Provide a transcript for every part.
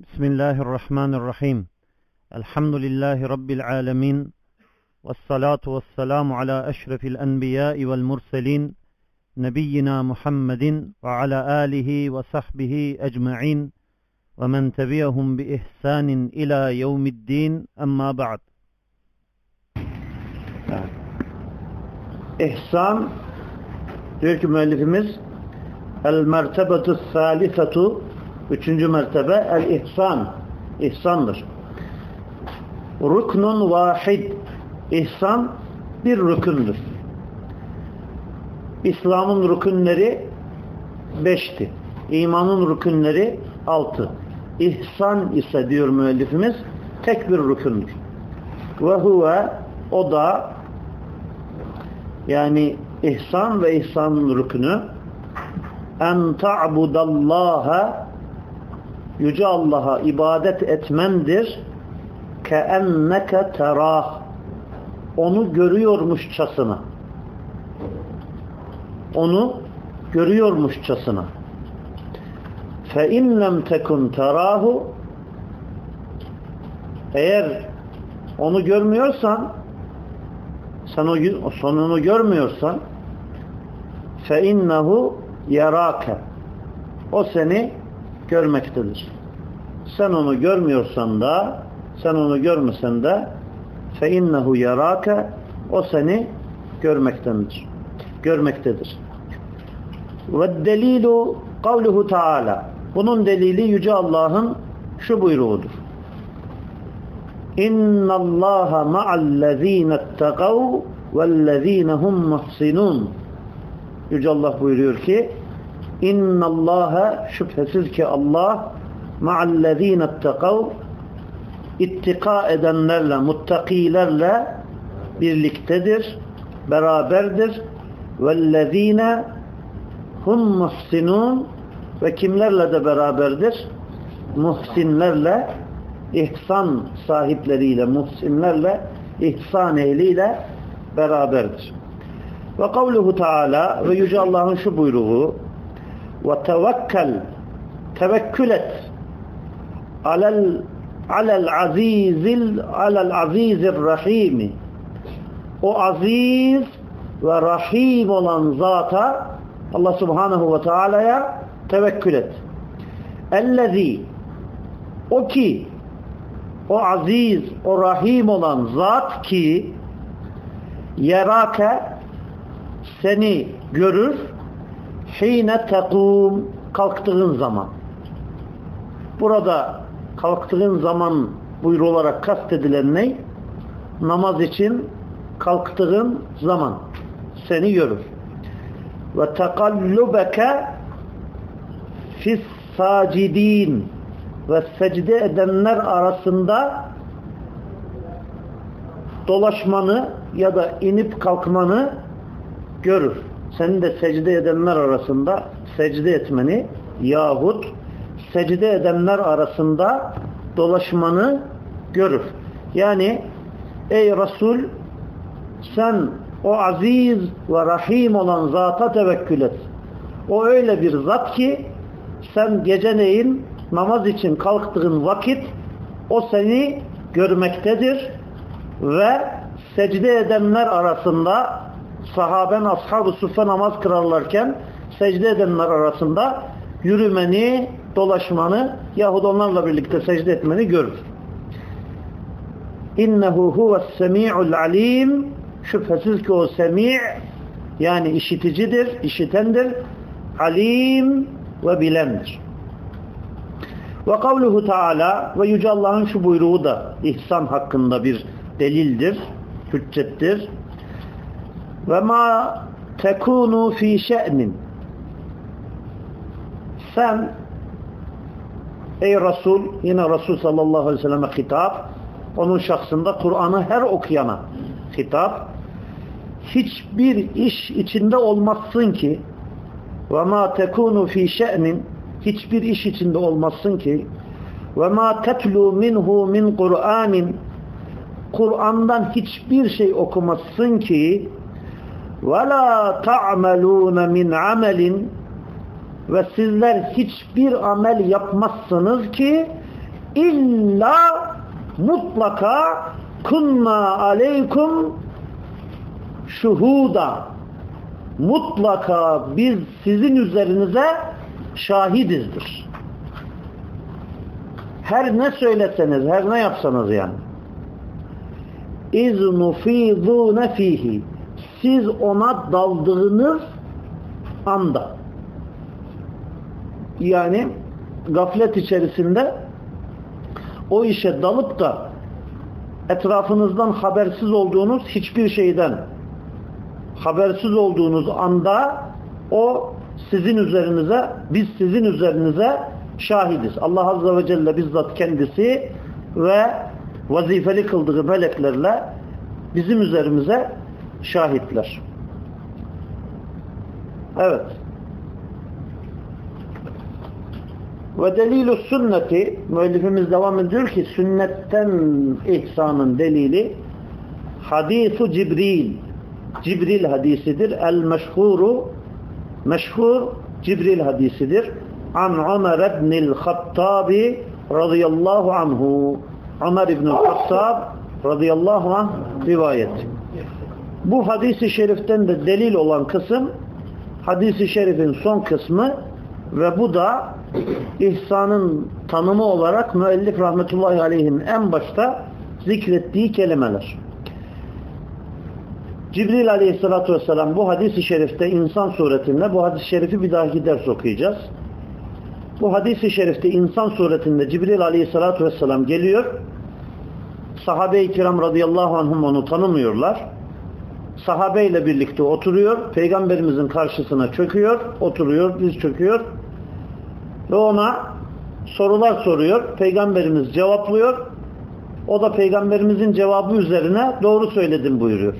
بسم الله الرحمن الرحيم الحمد لله رب العالمين والصلاة والسلام على أشرف الأنبياء والمرسلين نبينا محمد وعلى آله وصحبه أجمعين ومن تبعهم بإحسان إلى يوم الدين أما بعد İhsan diyor ki müellifimiz el mertebetu üçüncü mertebe el ihsan ihsandır. Ruknun vahid ihsan bir rükündür. İslam'ın rükünleri beşti. İmanın rükünleri altı. İhsan ise diyor müellifimiz tek bir rükündür. Ve huve o da yani ihsan ve ihsanın rükünü en ta'budallaha yüce Allah'a ibadet etmendir. Ke enneke terah. Onu görüyormuşçasına. Onu görüyormuşçasına. Fe in lem tekun terahu. Eğer onu görmüyorsan sen o sonunu görmüyorsan fe innehu yarake o seni görmektedir. Sen onu görmüyorsan da sen onu görmesen de fe innehu yarake o seni görmektedir. Görmektedir. Ve delilu kavluhu taala bunun delili yüce Allah'ın şu buyruğudur. İnna Allaha ma'allezine ittaqav vellezine hum muhsinun. Yüce Allah buyuruyor ki İnna Allaha şüphesiz ki Allah ma'allezine ittaqav ittika edenlerle, muttakilerle birliktedir, beraberdir. Vellezine hum muhsinun ve kimlerle de beraberdir? Muhsinlerle ihsan sahipleriyle, muhsinlerle, ihsan ehliyle beraberdir. Ve kavluhu Teala ve Yüce Allah'ın şu buyruğu ve tevekkel tevekkül et alel alel azizil alel azizir rahimi o aziz ve rahim olan zata Allah subhanahu ve teala'ya tevekkül et. Ellezî o ki o aziz, o rahim olan zat ki yerake seni görür hine tekum kalktığın zaman. Burada kalktığın zaman buyur olarak kastedilen ne? Namaz için kalktığın zaman seni görür. Ve tekallubeke fis sacidin ve secde edenler arasında dolaşmanı ya da inip kalkmanı görür. Senin de secde edenler arasında secde etmeni yahut secde edenler arasında dolaşmanı görür. Yani ey Resul sen o aziz ve rahim olan zata tevekkül et. O öyle bir zat ki sen geceleyin namaz için kalktığın vakit o seni görmektedir ve secde edenler arasında sahaben ashab-ı suffe namaz kırarlarken secde edenler arasında yürümeni, dolaşmanı yahut onlarla birlikte secde etmeni görür. İnnehu huves semi'ul alim şüphesiz ki o semi' yani işiticidir, işitendir, alim ve bilendir. Ve kavluhu Teala ve Yüce Allah'ın şu buyruğu da ihsan hakkında bir delildir, hüccettir. Ve ma tekunu fi şe'nin. Sen ey Resul yine Resul sallallahu aleyhi ve selleme hitap onun şahsında Kur'an'ı her okuyana hitap. Hiçbir iş içinde olmazsın ki ve ma tekunu fi şe'nin hiçbir iş içinde olmazsın ki ve ma tetlu minhu min Kur'anin Kur'an'dan hiçbir şey okumazsın ki la ta'melun min amelin ve sizler hiçbir amel yapmazsınız ki illa mutlaka kunna aleykum şuhuda mutlaka biz sizin üzerinize şahidizdir. Her ne söyleseniz, her ne yapsanız yani. İz nufidune fihi siz ona daldığınız anda yani gaflet içerisinde o işe dalıp da etrafınızdan habersiz olduğunuz hiçbir şeyden habersiz olduğunuz anda o sizin üzerinize biz sizin üzerinize şahidiz. Allah Azze ve Celle bizzat kendisi ve vazifeli kıldığı meleklerle bizim üzerimize şahitler. Evet. Ve delilü sünneti müellifimiz devam ediyor ki sünnetten ihsanın delili hadisu Cibril Cibril hadisidir. El meşhuru meşhur Cibril hadisidir. An Ömer ibnil Hattabi radıyallahu anhu Ömer ibnil Hattab radıyallahu anh rivayet. Bu hadisi şeriften de delil olan kısım hadisi şerifin son kısmı ve bu da ihsanın tanımı olarak müellif rahmetullahi aleyhin en başta zikrettiği kelimeler. Cibril aleyhissalatü vesselam bu hadis-i şerifte insan suretinde bu hadis-i şerifi bir dahaki ders okuyacağız. Bu hadis-i şerifte insan suretinde Cibril aleyhissalatü vesselam geliyor. Sahabe-i kiram radıyallahu anhum onu tanımıyorlar Sahabeyle birlikte oturuyor. Peygamberimizin karşısına çöküyor. Oturuyor, diz çöküyor. Ve ona sorular soruyor. Peygamberimiz cevaplıyor. O da peygamberimizin cevabı üzerine doğru söyledim buyuruyor.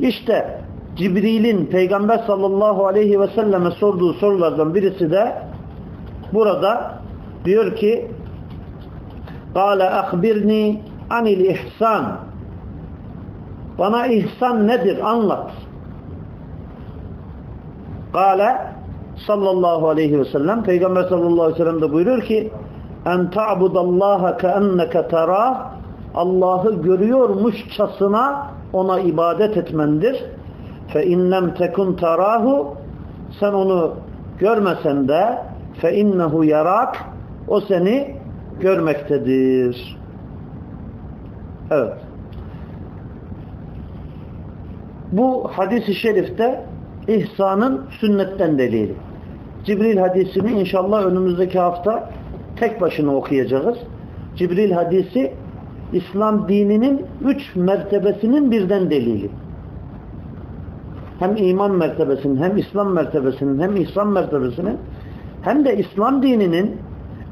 İşte Cibril'in Peygamber sallallahu aleyhi ve selleme sorduğu sorulardan birisi de burada diyor ki قَالَ اَخْبِرْنِي عَنِ الْاِحْسَانِ bana ihsan nedir? Anlat. Kale sallallahu aleyhi ve sellem Peygamber sallallahu aleyhi ve sellem de buyuruyor ki en ta'budallaha keenneke terah Allah'ı görüyormuşçasına ona ibadet etmendir. Fe innem tekun tarahu sen onu görmesen de fe innehu yarak o seni görmektedir. Evet. Bu hadis-i şerifte ihsanın sünnetten delili. Cibril hadisini inşallah önümüzdeki hafta tek başına okuyacağız. Cibril hadisi İslam dininin üç mertebesinin birden delili. Hem iman mertebesinin, hem İslam mertebesinin, hem İslam mertebesinin, hem de İslam dininin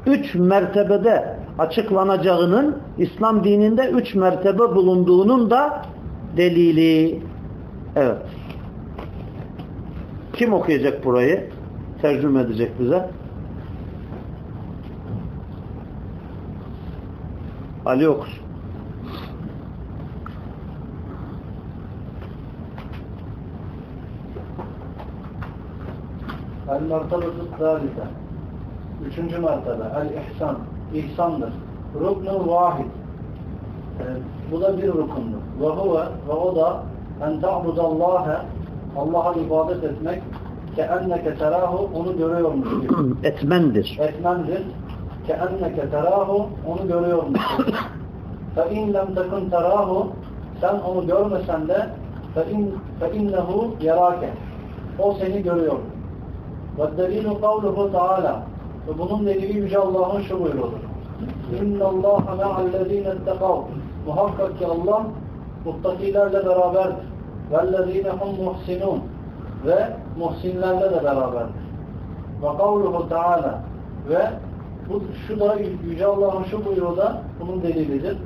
üç mertebede açıklanacağının, İslam dininde üç mertebe bulunduğunun da delili. Evet. Kim okuyacak burayı? Tercüme edecek bize. Ali okusun. El mertebetu zâlite. Üçüncü mertebe. El ihsan. İhsandır. Ruknul vahid. Ee, bu da bir rukundur. Ve huve ve o da en ta'budallâhe Allah'a ibadet etmek ke enneke terahu onu görüyormuş gibi. Etmendir. Etmendir. Ke enneke terahu onu görüyormuş gibi. Fe in lem tekun terahu sen onu görmesen de fe, in, fe innehu yarake. O seni görüyor. Ve delilu kavluhu taala. Ve bunun delili Yüce Allah'ın şu buyruğudur. İnna Allaha ma'allezine ettekav. Muhakkak ki Allah muttakilerle beraberdir. وَالَّذ۪ينَ هُمْ مُحْسِنُونَ Ve muhsinlerle de beraberdir. Ve kavluhu Teala ve bu, şu da Yüce Allah'ın şu buyruğu da bunun delilidir.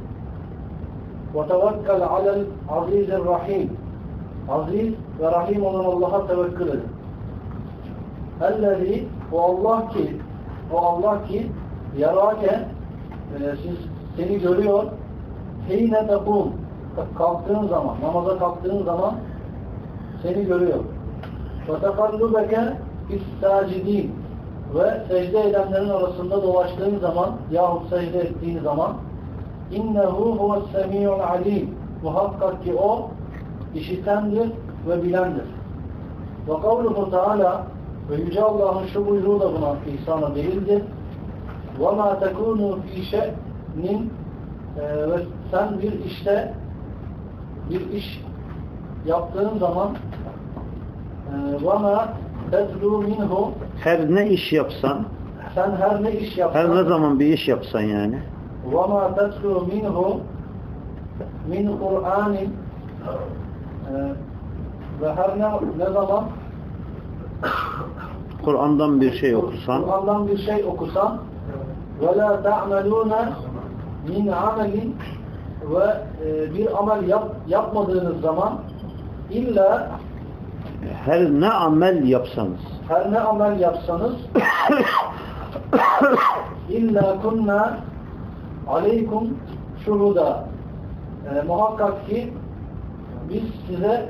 وَتَوَكَّلْ عَلَى الْعَز۪يزِ الرَّح۪يمِ Aziz ve Rahim olan Allah'a tevekkül edin. Ellezî o Allah ki o Allah ki yarake e, siz seni görüyor heyne tekûn kalktığın zaman, namaza kalktığın zaman seni görüyor. وَتَقَلُّبَكَ اِسْتَاجِد۪ينَ Ve secde edenlerin arasında dolaştığın zaman yahut secde ettiğin zaman innehu huves semiyul alim muhakkak ki o işitendir ve bilendir. Ve kavluhu Teala ve Yüce Allah'ın şu buyruğu da buna ihsana değildir. وَمَا تَكُونُوا ف۪ي شَأْنٍ e, ve sen bir işte bir iş yaptığın zaman e, وَمَا تَتْلُوا مِنْهُ Her ne iş yapsan, sen her ne iş yapsan her ne zaman bir iş yapsan yani. وَمَا تَتْلُوا مِنْهُ min Kur'anin e, ve her ne, ne zaman Kur'an'dan bir şey okusan, Kur'an'dan bir şey okusan ve la ta'melûne min amelin ve e, bir amel yap, yapmadığınız zaman illa her ne amel yapsanız, her ne amel yapsanız illa kunna aleykum şuhuda e, muhakkak ki biz size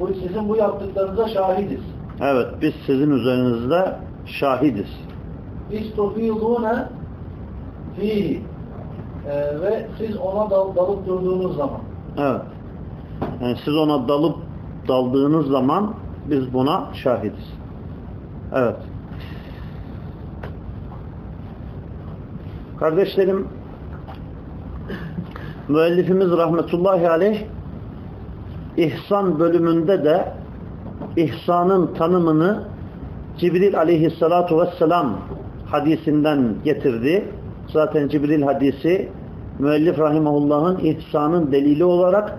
bu sizin bu yaptıklarınıza şahidiz. evet biz sizin üzerinizde şahidiz. İstufidûne fihi Ee, ve siz ona dal, dalıp durduğunuz zaman Evet. Yani siz ona dalıp daldığınız zaman biz buna şahidiz. Evet. Kardeşlerim müellifimiz rahmetullahi aleyh ihsan bölümünde de ihsanın tanımını Cibril aleyhissalatu vesselam hadisinden getirdi. Zaten Cibril hadisi müellif rahimahullah'ın ihsanın delili olarak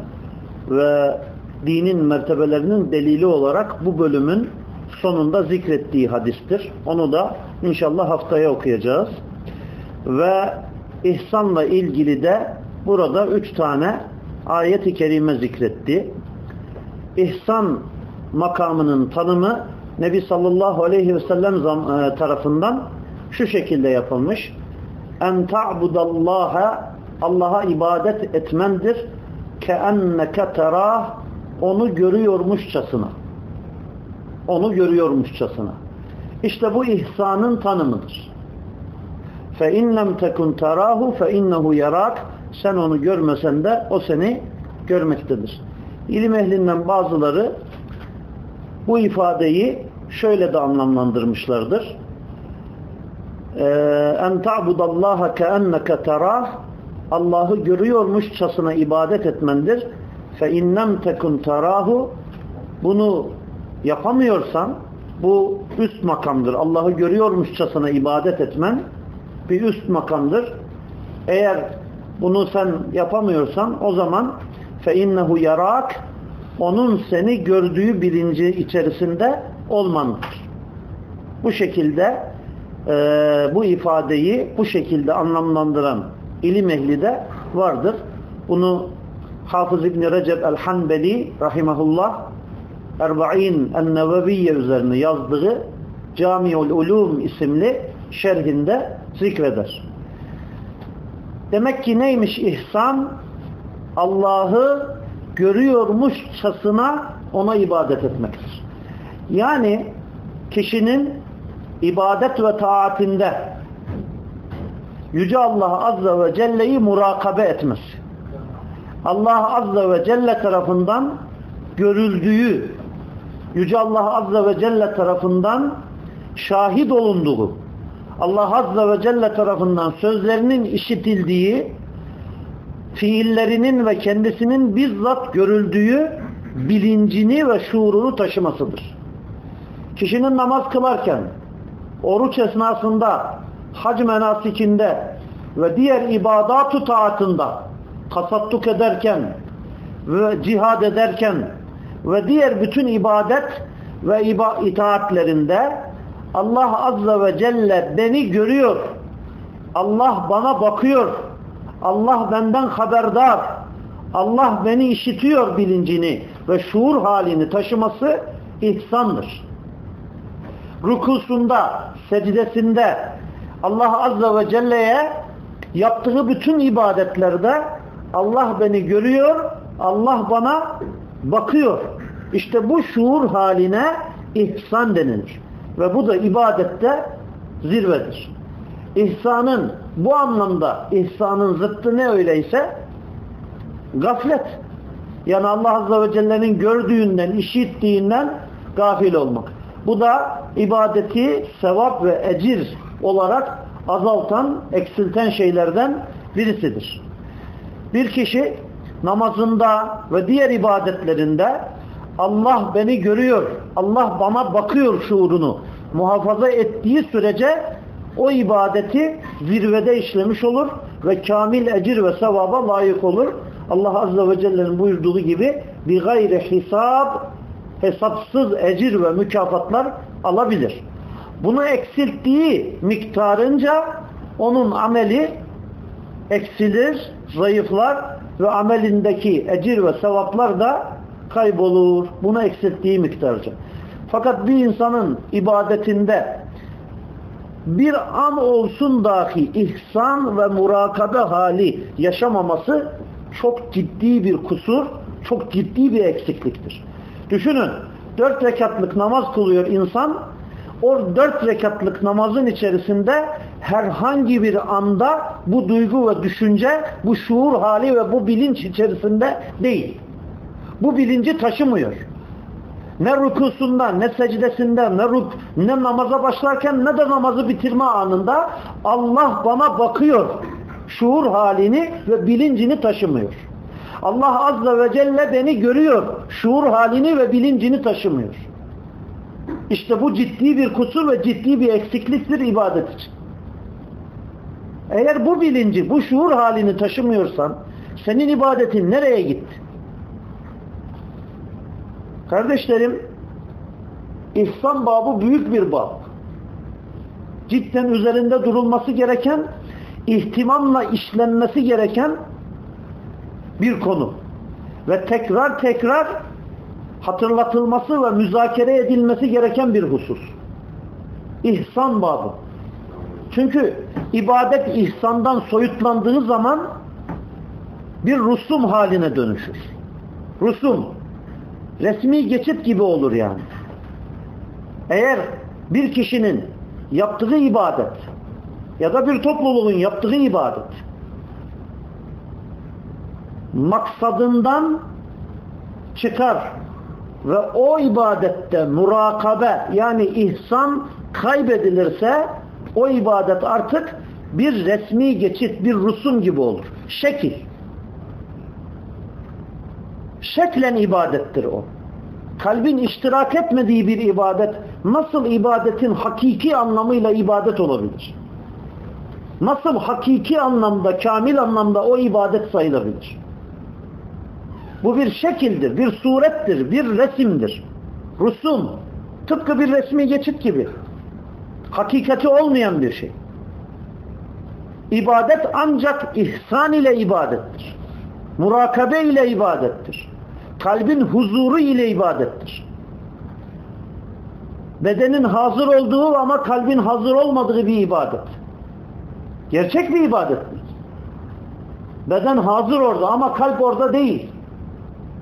ve dinin mertebelerinin delili olarak bu bölümün sonunda zikrettiği hadistir. Onu da inşallah haftaya okuyacağız. Ve ihsanla ilgili de burada üç tane ayet-i kerime zikretti. İhsan makamının tanımı Nebi sallallahu aleyhi ve sellem tarafından şu şekilde yapılmış. En ta'budallaha Allah'a ibadet etmendir. Keenneke terah onu görüyormuşçasına. Onu görüyormuşçasına. İşte bu ihsanın tanımıdır. Fe in lem tekun terahu fe innehu yarak. Sen onu görmesen de o seni görmektedir. İlim ehlinden bazıları bu ifadeyi şöyle de anlamlandırmışlardır. En ta'budallaha keenneke terah Allah'ı görüyormuşçasına ibadet etmendir. Fe innem tekun terahu bunu yapamıyorsan bu üst makamdır. Allah'ı görüyormuşçasına ibadet etmen bir üst makamdır. Eğer bunu sen yapamıyorsan o zaman fe innehu yarak onun seni gördüğü bilinci içerisinde olmandır. Bu şekilde e, bu ifadeyi bu şekilde anlamlandıran ilim ehli de vardır. Bunu Hafız İbni Recep el-Hanbeli rahimahullah Erba'in el-Neveviye üzerine yazdığı Camiul Ulum isimli şerhinde zikreder. Demek ki neymiş ihsan? Allah'ı görüyormuşçasına ona ibadet etmektir. Yani kişinin ibadet ve taatinde Yüce Allah Azze ve Celle'yi murakabe etmesi. Allah Azze ve Celle tarafından görüldüğü, Yüce Allah Azze ve Celle tarafından şahit olunduğu, Allah Azze ve Celle tarafından sözlerinin işitildiği, fiillerinin ve kendisinin bizzat görüldüğü bilincini ve şuurunu taşımasıdır. Kişinin namaz kılarken, oruç esnasında, hac menasikinde ve diğer ibadat-ı taatında tasadduk ederken ve cihad ederken ve diğer bütün ibadet ve itaatlerinde Allah Azze ve Celle beni görüyor. Allah bana bakıyor. Allah benden haberdar. Allah beni işitiyor bilincini ve şuur halini taşıması ihsandır. Rukusunda, secdesinde Allah Azze ve Celle'ye yaptığı bütün ibadetlerde Allah beni görüyor, Allah bana bakıyor. İşte bu şuur haline ihsan denilir. Ve bu da ibadette zirvedir. İhsanın bu anlamda ihsanın zıttı ne öyleyse gaflet. Yani Allah Azze ve Celle'nin gördüğünden, işittiğinden gafil olmak. Bu da ibadeti sevap ve ecir olarak azaltan, eksilten şeylerden birisidir. Bir kişi namazında ve diğer ibadetlerinde Allah beni görüyor, Allah bana bakıyor şuurunu muhafaza ettiği sürece o ibadeti zirvede işlemiş olur ve kamil ecir ve sevaba layık olur. Allah Azze ve Celle'nin buyurduğu gibi bir gayri hisab hesapsız ecir ve mükafatlar alabilir. Bunu eksilttiği miktarınca onun ameli eksilir, zayıflar ve amelindeki ecir ve sevaplar da kaybolur. Bunu eksilttiği miktarca. Fakat bir insanın ibadetinde bir an olsun dahi ihsan ve murakabe hali yaşamaması çok ciddi bir kusur, çok ciddi bir eksikliktir. Düşünün, dört rekatlık namaz kılıyor insan, o dört rekatlık namazın içerisinde herhangi bir anda bu duygu ve düşünce, bu şuur hali ve bu bilinç içerisinde değil. Bu bilinci taşımıyor. Ne rükusunda, ne secdesinde, ne, rük, ne namaza başlarken ne de namazı bitirme anında Allah bana bakıyor. Şuur halini ve bilincini taşımıyor. Allah Azze ve Celle beni görüyor. Şuur halini ve bilincini taşımıyor. İşte bu ciddi bir kusur ve ciddi bir eksikliktir ibadet için. Eğer bu bilinci, bu şuur halini taşımıyorsan senin ibadetin nereye gitti? Kardeşlerim ihsan babı büyük bir bab. Cidden üzerinde durulması gereken, ihtimamla işlenmesi gereken bir konu. Ve tekrar tekrar hatırlatılması ve müzakere edilmesi gereken bir husus. İhsan babı. Çünkü ibadet ihsandan soyutlandığı zaman bir rusum haline dönüşür. Rusum. Resmi geçit gibi olur yani. Eğer bir kişinin yaptığı ibadet ya da bir topluluğun yaptığı ibadet maksadından çıkar ve o ibadette murakabe yani ihsan kaybedilirse o ibadet artık bir resmi geçit, bir rusum gibi olur. Şekil. Şeklen ibadettir o. Kalbin iştirak etmediği bir ibadet nasıl ibadetin hakiki anlamıyla ibadet olabilir? Nasıl hakiki anlamda, kamil anlamda o ibadet sayılabilir? Bu bir şekildir, bir surettir, bir resimdir. Rusum. Tıpkı bir resmi geçit gibi. Hakikati olmayan bir şey. İbadet ancak ihsan ile ibadettir. Murakabe ile ibadettir. Kalbin huzuru ile ibadettir. Bedenin hazır olduğu ama kalbin hazır olmadığı bir ibadet. Gerçek bir ibadettir. Beden hazır orada ama kalp orada değil.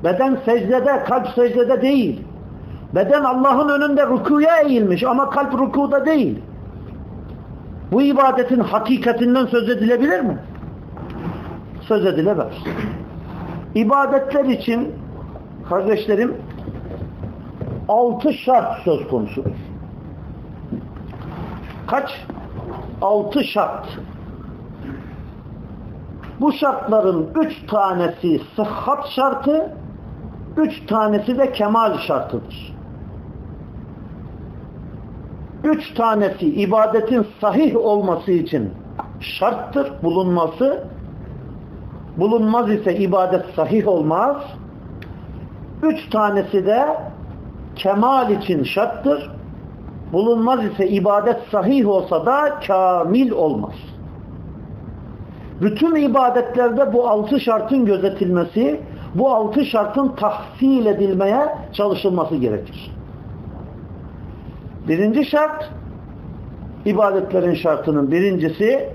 Beden secdede, kalp secdede değil. Beden Allah'ın önünde rükuya eğilmiş ama kalp rükuda değil. Bu ibadetin hakikatinden söz edilebilir mi? Söz edilemez. İbadetler için kardeşlerim altı şart söz konusudur. Kaç? Altı şart. Bu şartların üç tanesi sıhhat şartı, üç tanesi de kemal şartıdır. Üç tanesi ibadetin sahih olması için şarttır, bulunması. Bulunmaz ise ibadet sahih olmaz. Üç tanesi de kemal için şarttır. Bulunmaz ise ibadet sahih olsa da kamil olmaz. Bütün ibadetlerde bu altı şartın gözetilmesi, bu altı şartın tahsil edilmeye çalışılması gerekir. Birinci şart, ibadetlerin şartının birincisi,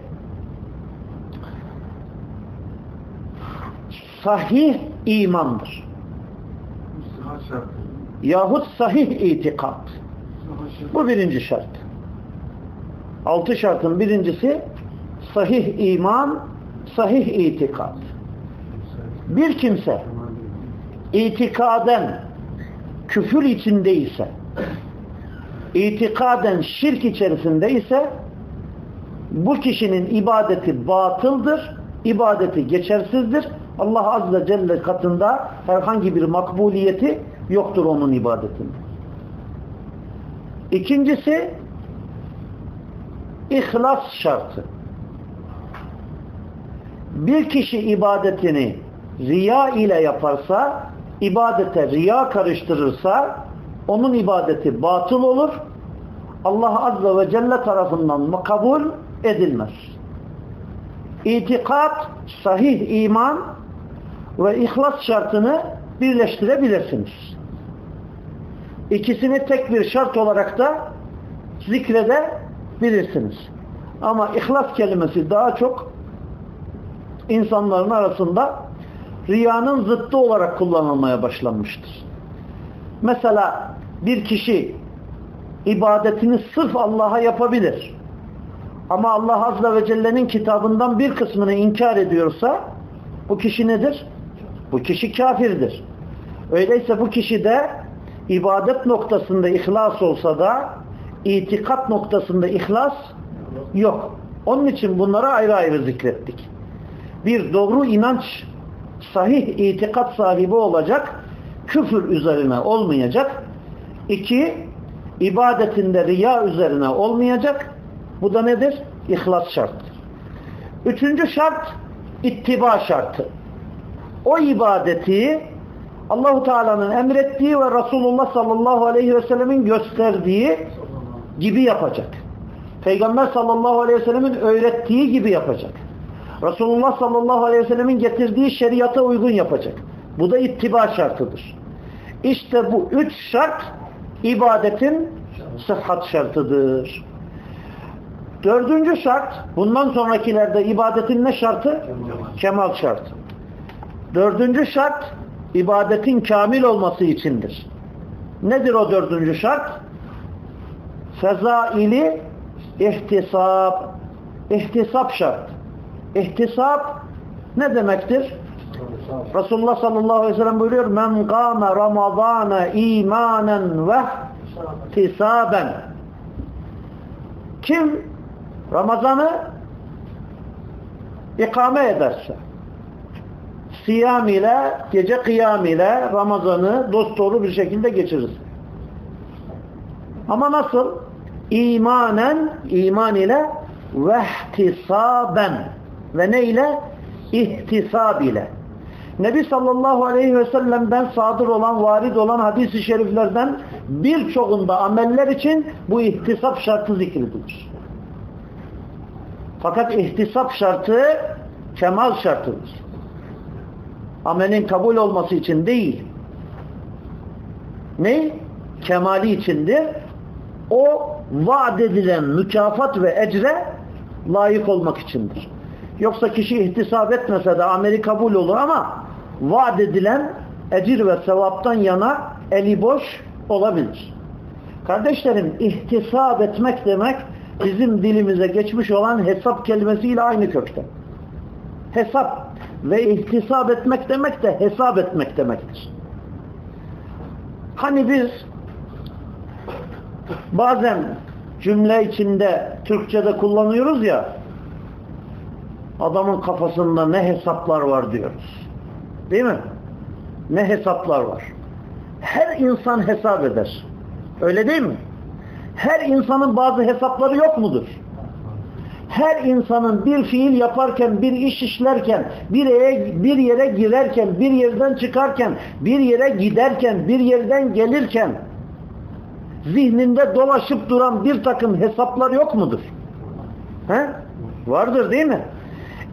sahih imandır. Yahut sahih itikat. Bu birinci şart. Altı şartın birincisi sahih iman, sahih itikad. Bir kimse itikaden küfür içindeyse, itikaden şirk içerisinde ise bu kişinin ibadeti batıldır, ibadeti geçersizdir. Allah Azze Celle katında herhangi bir makbuliyeti yoktur onun ibadetinde. İkincisi ihlas şartı. Bir kişi ibadetini riya ile yaparsa, ibadete riya karıştırırsa onun ibadeti batıl olur. Allah Azze ve Celle tarafından kabul edilmez. İtikat, sahih iman ve ihlas şartını birleştirebilirsiniz. İkisini tek bir şart olarak da zikredebilirsiniz. Ama ihlas kelimesi daha çok insanların arasında riyanın zıttı olarak kullanılmaya başlanmıştır. Mesela bir kişi ibadetini sırf Allah'a yapabilir. Ama Allah Azze ve Celle'nin kitabından bir kısmını inkar ediyorsa bu kişi nedir? Bu kişi kafirdir. Öyleyse bu kişi de ibadet noktasında ihlas olsa da itikat noktasında ihlas yok. Onun için bunları ayrı ayrı zikrettik. Bir doğru inanç, sahih itikat sahibi olacak, küfür üzerine olmayacak. İki, ibadetinde riya üzerine olmayacak. Bu da nedir? İhlas şarttır. Üçüncü şart, ittiba şartı. O ibadeti Allahu Teala'nın emrettiği ve Resulullah sallallahu aleyhi ve sellemin gösterdiği gibi yapacak. Peygamber sallallahu aleyhi ve sellemin öğrettiği gibi yapacak. Resulullah sallallahu aleyhi ve sellemin getirdiği şeriata uygun yapacak. Bu da ittiba şartıdır. İşte bu üç şart ibadetin sıhhat şartıdır. Dördüncü şart, bundan sonrakilerde ibadetin ne şartı? Kemal şartı. Dördüncü şart, ibadetin kamil olması içindir. Nedir o dördüncü şart? Fezaili ihtisap. İhtisap şart. İhtisap ne demektir? Resulullah sallallahu aleyhi ve sellem buyuruyor men kâme ramadâne imanen ve ihtisaben kim Ramazan'ı ikame ederse siyam ile, gece kıyam ile Ramazan'ı dosdoğru bir şekilde geçirir. Ama nasıl? İmanen, iman ile ve ihtisaben ve ne ile? İhtisab ile. Nebi sallallahu aleyhi ve sellem'den sadır olan, varid olan hadis-i şeriflerden birçoğunda ameller için bu ihtisap şartı zikredilir. Fakat ihtisap şartı kemal şartıdır. Amelin kabul olması için değil. Ne? Kemali içindir. O vaat edilen mükafat ve ecre layık olmak içindir. Yoksa kişi ihtisap etmese de ameli kabul olur ama vaat edilen ecir ve sevaptan yana eli boş olabilir. Kardeşlerim ihtisap etmek demek bizim dilimize geçmiş olan hesap kelimesiyle aynı kökten. Hesap ve ihtisap etmek demek de hesap etmek demektir. Hani biz bazen cümle içinde Türkçe'de kullanıyoruz ya adamın kafasında ne hesaplar var diyoruz. Değil mi? Ne hesaplar var. Her insan hesap eder. Öyle değil mi? Her insanın bazı hesapları yok mudur? Her insanın bir fiil yaparken, bir iş işlerken, bir yere, bir yere girerken, bir yerden çıkarken, bir yere giderken, bir yerden gelirken zihninde dolaşıp duran bir takım hesaplar yok mudur? He? Vardır değil mi?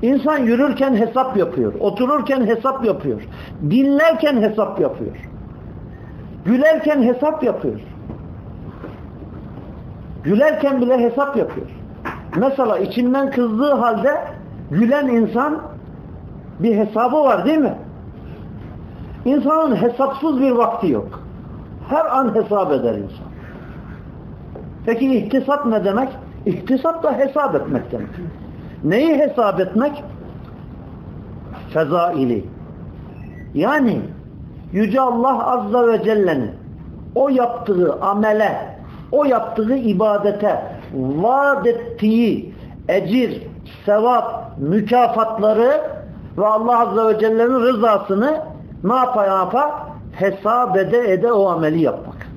İnsan yürürken hesap yapıyor, otururken hesap yapıyor, dinlerken hesap yapıyor, gülerken hesap yapıyor. Gülerken bile hesap yapıyor. Mesela içinden kızdığı halde gülen insan bir hesabı var değil mi? İnsanın hesapsız bir vakti yok. Her an hesap eder insan. Peki ihtisap ne demek? İhtisap da hesap etmek demek. Neyi hesap etmek? Fezaili. Yani Yüce Allah Azza ve Celle'nin o yaptığı amele, o yaptığı ibadete vaat ettiği ecir, sevap, mükafatları ve Allah Azze ve Celle'nin rızasını ne yapa yapa? Hesap ede ede o ameli yapmak.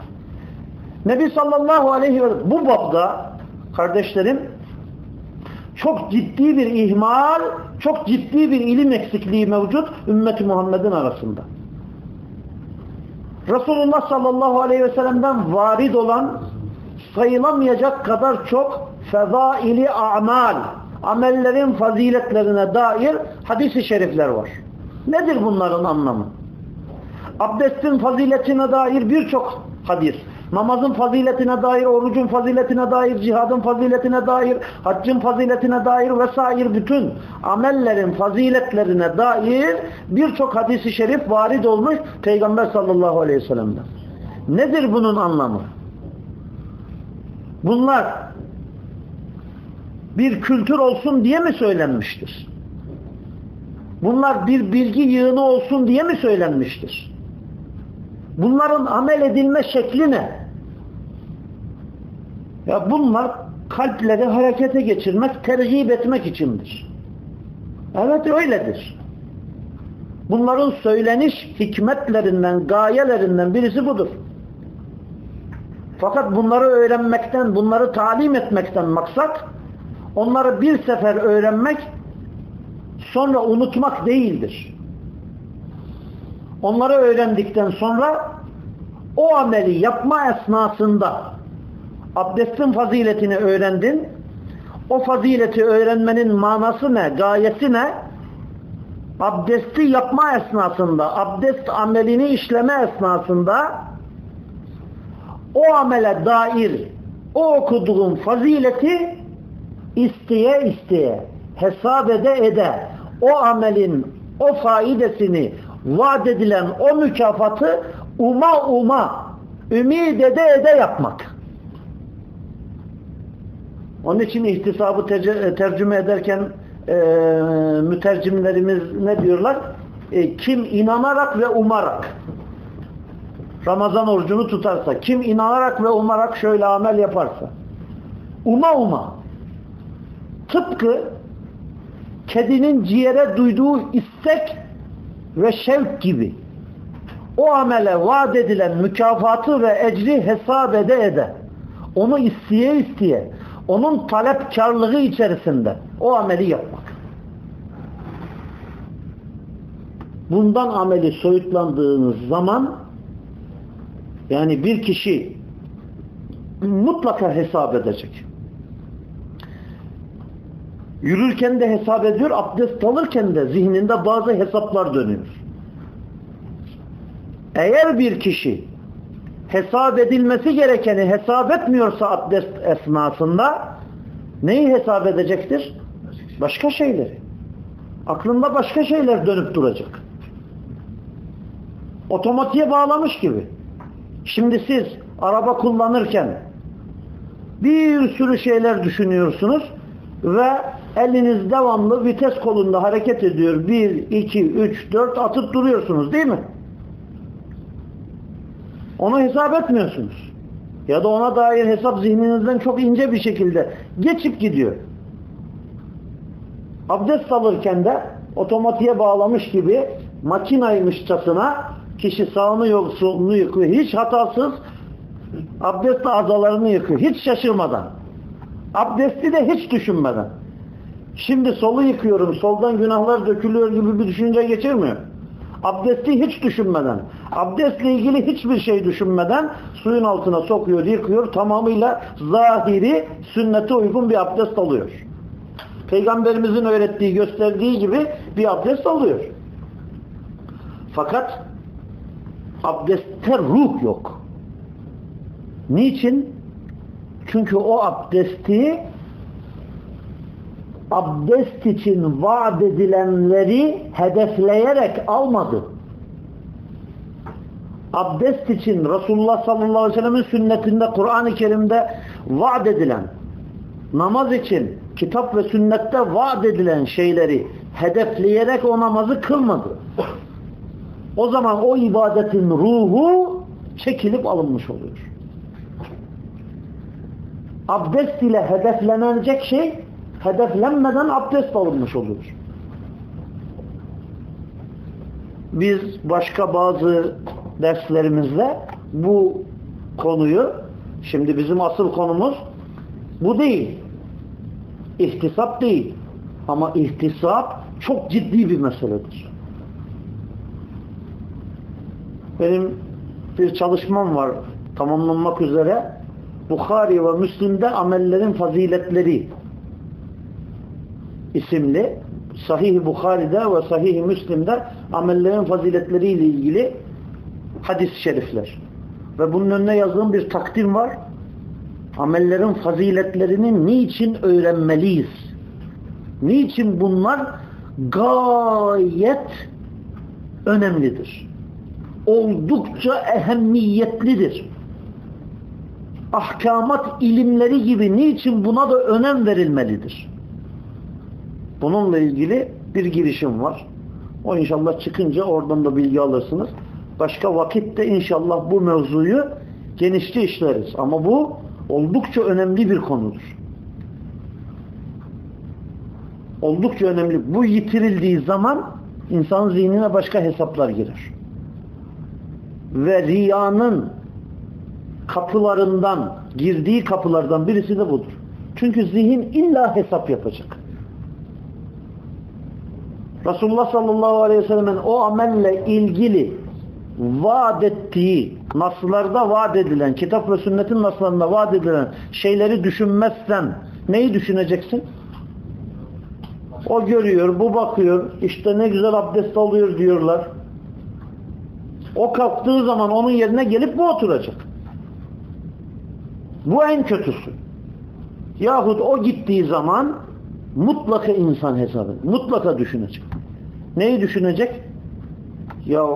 Nebi sallallahu aleyhi ve sellem bu babda kardeşlerim çok ciddi bir ihmal, çok ciddi bir ilim eksikliği mevcut ümmeti Muhammed'in arasında. Resulullah sallallahu aleyhi ve sellem'den varid olan sayılamayacak kadar çok fezaili amal, amellerin faziletlerine dair hadis-i şerifler var. Nedir bunların anlamı? Abdestin faziletine dair birçok hadis. Namazın faziletine dair, orucun faziletine dair, cihadın faziletine dair, haccın faziletine dair vesaire bütün amellerin faziletlerine dair birçok hadisi şerif varid olmuş Peygamber sallallahu aleyhi ve sellem'den. Nedir bunun anlamı? Bunlar bir kültür olsun diye mi söylenmiştir? Bunlar bir bilgi yığını olsun diye mi söylenmiştir? Bunların amel edilme şekli ne? Ya bunlar kalpleri harekete geçirmek, tergip etmek içindir. Evet öyledir. Bunların söyleniş hikmetlerinden, gayelerinden birisi budur. Fakat bunları öğrenmekten, bunları talim etmekten maksat, onları bir sefer öğrenmek, sonra unutmak değildir. Onları öğrendikten sonra o ameli yapma esnasında abdestin faziletini öğrendin. O fazileti öğrenmenin manası ne? Gayesi ne? Abdesti yapma esnasında, abdest amelini işleme esnasında o amele dair o okuduğun fazileti isteye isteye, hesap ede ede o amelin o faidesini vaat edilen o mükafatı uma uma ümid ede ede yapmak. Onun için ihtisabı tercüme ederken e, mütercimlerimiz ne diyorlar? E, kim inanarak ve umarak. Ramazan orucunu tutarsa, kim inanarak ve umarak şöyle amel yaparsa. Uma uma. Tıpkı kedinin ciğere duyduğu istek ve şevk gibi. O amele vaat edilen mükafatı ve ecri hesap ede ede. Onu isteye isteye onun talepkarlığı içerisinde o ameli yapmak. Bundan ameli soyutlandığınız zaman yani bir kişi mutlaka hesap edecek. Yürürken de hesap ediyor, abdest alırken de zihninde bazı hesaplar dönüyor. Eğer bir kişi hesap edilmesi gerekeni hesap etmiyorsa abdest esnasında neyi hesap edecektir? Başka şeyleri. Aklında başka şeyler dönüp duracak. Otomatiğe bağlamış gibi. Şimdi siz araba kullanırken bir sürü şeyler düşünüyorsunuz ve eliniz devamlı vites kolunda hareket ediyor. 1, 2, 3, 4 atıp duruyorsunuz değil mi? Onu hesap etmiyorsunuz. Ya da ona dair hesap zihninizden çok ince bir şekilde geçip gidiyor. Abdest alırken de otomatiğe bağlamış gibi makinaymışçasına kişi sağını solunu yıkıyor. Hiç hatasız abdest azalarını yıkıyor. Hiç şaşırmadan. Abdesti de hiç düşünmeden. Şimdi solu yıkıyorum, soldan günahlar dökülüyor gibi bir düşünce geçirmiyor. Abdesti hiç düşünmeden, abdestle ilgili hiçbir şey düşünmeden suyun altına sokuyor, yıkıyor. Tamamıyla zahiri, sünnete uygun bir abdest alıyor. Peygamberimizin öğrettiği, gösterdiği gibi bir abdest alıyor. Fakat abdestte ruh yok. Niçin? Çünkü o abdesti abdest için vaat edilenleri hedefleyerek almadı. Abdest için Resulullah sallallahu aleyhi ve sellem'in sünnetinde Kur'an-ı Kerim'de vaat edilen namaz için kitap ve sünnette vaat edilen şeyleri hedefleyerek o namazı kılmadı. O zaman o ibadetin ruhu çekilip alınmış oluyor. Abdest ile hedeflenecek şey hedeflenmeden abdest alınmış olur. Biz başka bazı derslerimizde bu konuyu şimdi bizim asıl konumuz bu değil. İhtisap değil. Ama ihtisap çok ciddi bir meseledir. Benim bir çalışmam var tamamlanmak üzere. Bukhari ve Müslim'de amellerin faziletleri isimli Sahih-i Bukhari'de ve Sahih-i Müslim'de amellerin faziletleriyle ilgili hadis-i şerifler. Ve bunun önüne yazdığım bir takdim var. Amellerin faziletlerini niçin öğrenmeliyiz? Niçin bunlar gayet önemlidir? Oldukça ehemmiyetlidir. Ahkamat ilimleri gibi niçin buna da önem verilmelidir? Bununla ilgili bir girişim var. O inşallah çıkınca oradan da bilgi alırsınız. Başka vakitte inşallah bu mevzuyu genişçe işleriz. Ama bu oldukça önemli bir konudur. Oldukça önemli. Bu yitirildiği zaman insan zihnine başka hesaplar girer. Ve riyanın kapılarından, girdiği kapılardan birisi de budur. Çünkü zihin illa hesap yapacak. Resulullah sallallahu aleyhi ve sellem'in o amelle ilgili vaat ettiği, naslarda vaat edilen, kitap ve sünnetin naslarında vaat edilen şeyleri düşünmezsen neyi düşüneceksin? O görüyor, bu bakıyor, işte ne güzel abdest alıyor diyorlar. O kalktığı zaman onun yerine gelip bu oturacak. Bu en kötüsü. Yahut o gittiği zaman mutlaka insan hesabı, mutlaka düşünecek. Neyi düşünecek? Ya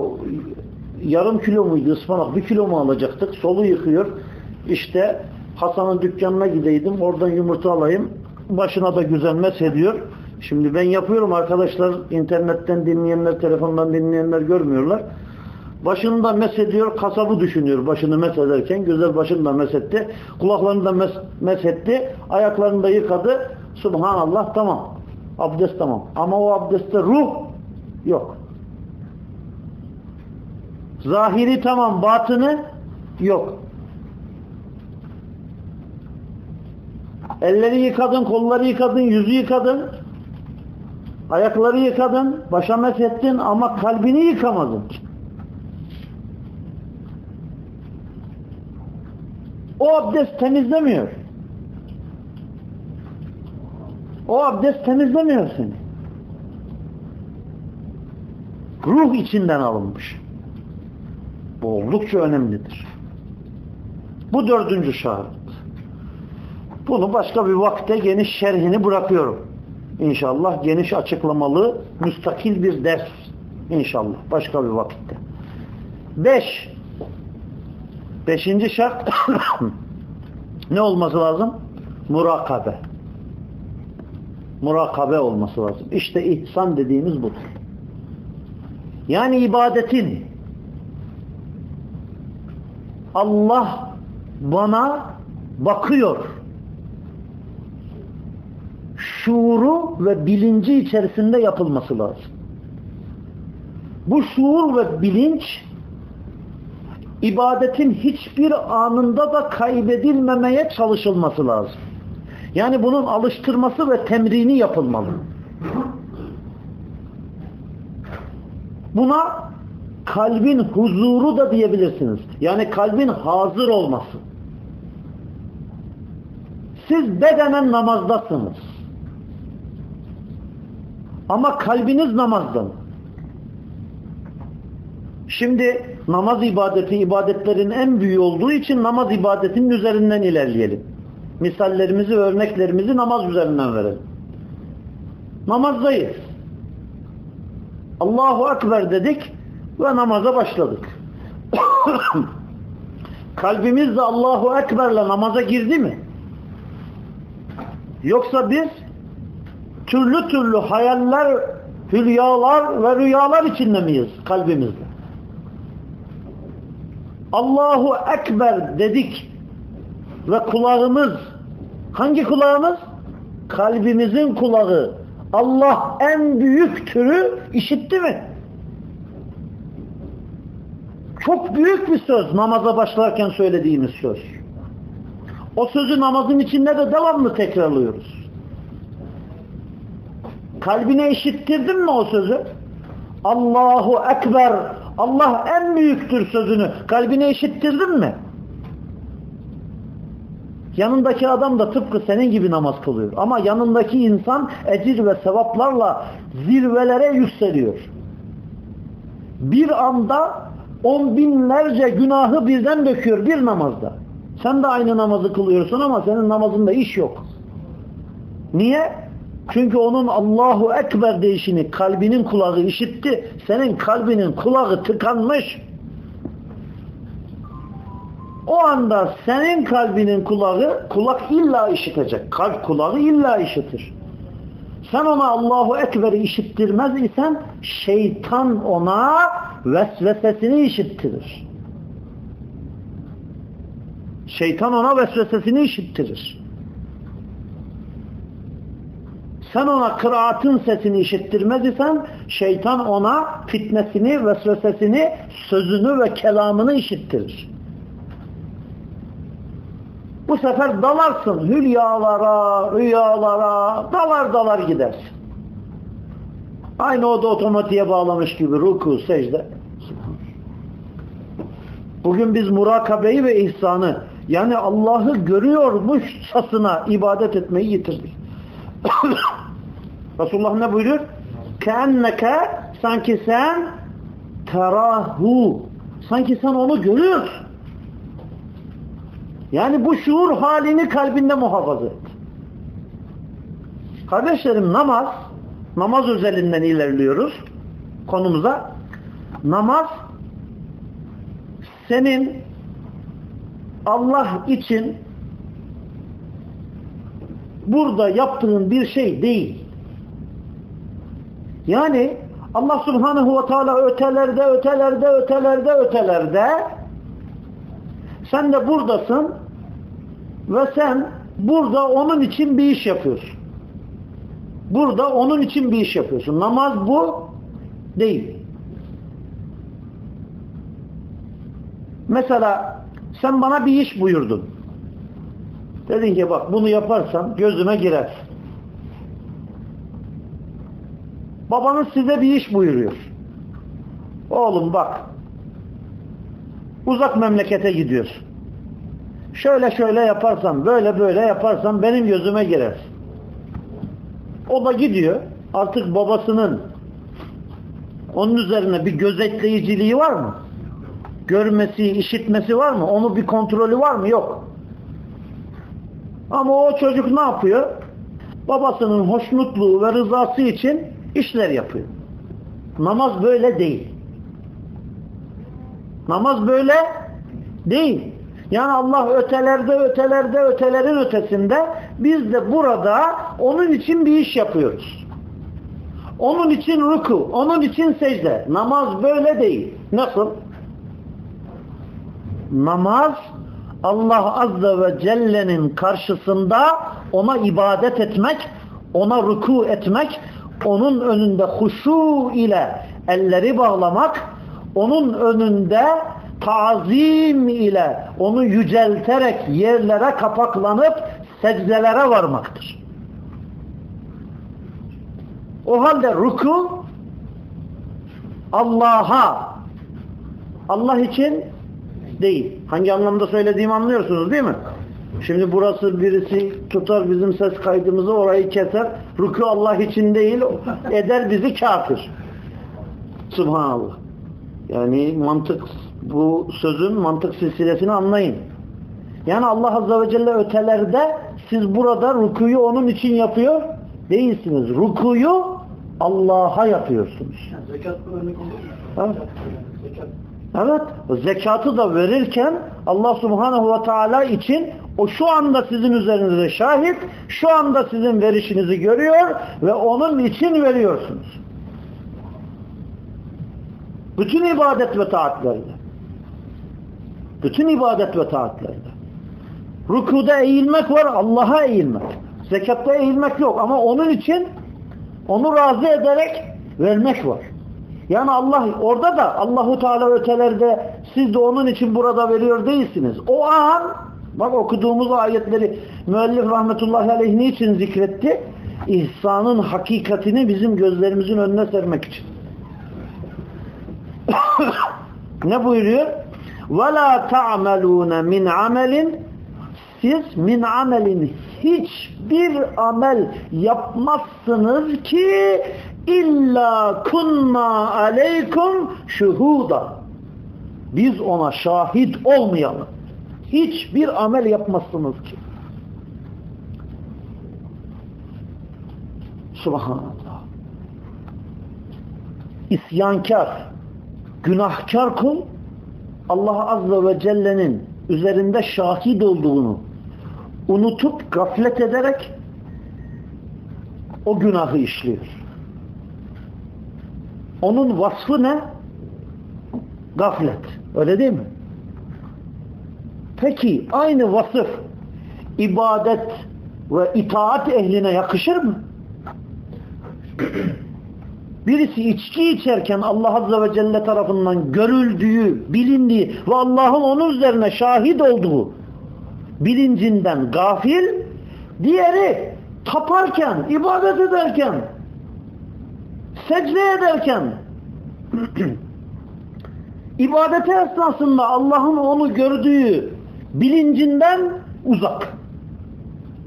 yarım kilo muydu ıspanak, bir kilo mu alacaktık? Solu yıkıyor. İşte Hasan'ın dükkanına gideydim, oradan yumurta alayım. Başına da güzel mes ediyor. Şimdi ben yapıyorum arkadaşlar, internetten dinleyenler, telefondan dinleyenler görmüyorlar. Başını mes ediyor, kasabı düşünüyor başını mes ederken. Güzel başını da mes etti. Kulaklarını da mes. Ayaklarını da yıkadı. Subhanallah tamam. Abdest tamam. Ama o abdestte ruh yok. Zahiri tamam, batını yok. Elleri yıkadın, kolları yıkadın, yüzü yıkadın. Ayakları yıkadın, başa meshettin ama kalbini yıkamadın. O abdest temizlemiyor. O abdest temizlemiyor seni. Ruh içinden alınmış. Bu oldukça önemlidir. Bu dördüncü şart. Bunu başka bir vakte geniş şerhini bırakıyorum. İnşallah geniş açıklamalı, müstakil bir ders. İnşallah başka bir vakitte. Beş. Beşinci şart ne olması lazım? Murakabe. Murakabe olması lazım. İşte ihsan dediğimiz budur. Yani ibadetin Allah bana bakıyor. Şuuru ve bilinci içerisinde yapılması lazım. Bu şuur ve bilinç ibadetin hiçbir anında da kaybedilmemeye çalışılması lazım. Yani bunun alıştırması ve temrini yapılmalı. Buna kalbin huzuru da diyebilirsiniz. Yani kalbin hazır olması. Siz bedenen namazdasınız. Ama kalbiniz namazda mı? Şimdi namaz ibadeti ibadetlerin en büyüğü olduğu için namaz ibadetinin üzerinden ilerleyelim. Misallerimizi, örneklerimizi namaz üzerinden verelim. Namazdayız. Allahu Ekber dedik ve namaza başladık. Kalbimiz de Allahu Ekber'le namaza girdi mi? Yoksa biz türlü türlü hayaller, hülyalar ve rüyalar içinde miyiz kalbimizde? Allahu Ekber dedik ve kulağımız hangi kulağımız? Kalbimizin kulağı. Allah en büyük türü işitti mi? Çok büyük bir söz namaza başlarken söylediğimiz söz. O sözü namazın içinde de devamlı tekrarlıyoruz. Kalbine işittirdin mi o sözü? Allahu Ekber, Allah en büyüktür sözünü kalbine işittirdin mi? Yanındaki adam da tıpkı senin gibi namaz kılıyor. Ama yanındaki insan ecir ve sevaplarla zirvelere yükseliyor. Bir anda on binlerce günahı birden döküyor bir namazda. Sen de aynı namazı kılıyorsun ama senin namazında iş yok. Niye? Çünkü onun Allahu Ekber deyişini kalbinin kulağı işitti. Senin kalbinin kulağı tıkanmış. O anda senin kalbinin kulağı, kulak illa işitecek. Kalp kulağı illa işitir. Sen ona Allahu Ekber'i işittirmez isen şeytan ona vesvesesini işittirir. Şeytan ona vesvesesini işittirir. Sen ona kıraatın sesini işittirmez isen şeytan ona fitnesini, vesvesesini, sözünü ve kelamını işittirir. Bu sefer dalarsın hülyalara, rüyalara, dalar dalar gidersin. Aynı o da otomatiğe bağlamış gibi ruku, secde. Bugün biz murakabeyi ve ihsanı yani Allah'ı görüyormuşçasına ibadet etmeyi yitirdik. Resulullah ne buyuruyor? Keenneke sanki sen terahu sanki sen onu görüyorsun. Yani bu şuur halini kalbinde muhafaza et. Kardeşlerim namaz, namaz özelinden ilerliyoruz konumuza. Namaz senin Allah için burada yaptığın bir şey değil. Yani Allah subhanehu ve teala ötelerde, ötelerde, ötelerde, ötelerde sen de buradasın ve sen burada onun için bir iş yapıyorsun. Burada onun için bir iş yapıyorsun. Namaz bu değil. Mesela sen bana bir iş buyurdun. Dedin ki bak bunu yaparsan gözüme girer. Babanız size bir iş buyuruyor. Oğlum bak uzak memlekete gidiyorsun. Şöyle şöyle yaparsan, böyle böyle yaparsan benim gözüme girer. O da gidiyor. Artık babasının onun üzerine bir gözetleyiciliği var mı? Görmesi, işitmesi var mı? Onu bir kontrolü var mı? Yok. Ama o çocuk ne yapıyor? Babasının hoşnutluğu ve rızası için işler yapıyor. Namaz böyle değil. Namaz böyle değil. Yani Allah ötelerde, ötelerde, ötelerin ötesinde biz de burada onun için bir iş yapıyoruz. Onun için ruku, onun için secde. Namaz böyle değil. Nasıl? Namaz Allah Azze ve Celle'nin karşısında ona ibadet etmek, ona ruku etmek, onun önünde huşu ile elleri bağlamak, onun önünde tazim ile onu yücelterek yerlere kapaklanıp secdelere varmaktır. O halde ruku Allah'a Allah için değil. Hangi anlamda söylediğimi anlıyorsunuz değil mi? Şimdi burası birisi tutar bizim ses kaydımızı orayı keser. Ruku Allah için değil eder bizi kafir. Subhanallah. Yani mantık bu sözün mantık silsilesini anlayın. Yani Allah Azze ve Celle ötelerde siz burada rukuyu onun için yapıyor değilsiniz. Rukuyu Allah'a yapıyorsunuz. Zekat örnek olur mu? Evet. Zekatı da verirken Allah Subhanahu ve Teala için O şu anda sizin üzerinize şahit, şu anda sizin verişinizi görüyor ve onun için veriyorsunuz. Bütün ibadet ve taatlerde. Bütün ibadet ve taatlerde. Rükuda eğilmek var, Allah'a eğilmek. Zekatta eğilmek yok ama onun için onu razı ederek vermek var. Yani Allah orada da Allahu Teala ötelerde siz de onun için burada veriyor değilsiniz. O an bak okuduğumuz ayetleri müellif rahmetullahi aleyh için zikretti? İhsanın hakikatini bizim gözlerimizin önüne sermek için. ne buyuruyor? Ve la ta'melûne min amelin siz min amelin hiçbir amel yapmazsınız ki illa kunna aleykum şuhuda. Biz ona şahit olmayalım. Hiçbir amel yapmazsınız ki. Subhanallah. İsyankar, günahkar kul Allah Azze ve Celle'nin üzerinde şahit olduğunu unutup gaflet ederek o günahı işliyor. Onun vasfı ne? Gaflet. Öyle değil mi? Peki aynı vasıf ibadet ve itaat ehline yakışır mı? Birisi içki içerken Allah Azze ve Celle tarafından görüldüğü, bilindiği ve Allah'ın onun üzerine şahit olduğu bilincinden gafil, diğeri taparken, ibadet ederken, secde ederken, ibadeti esnasında Allah'ın onu gördüğü bilincinden uzak.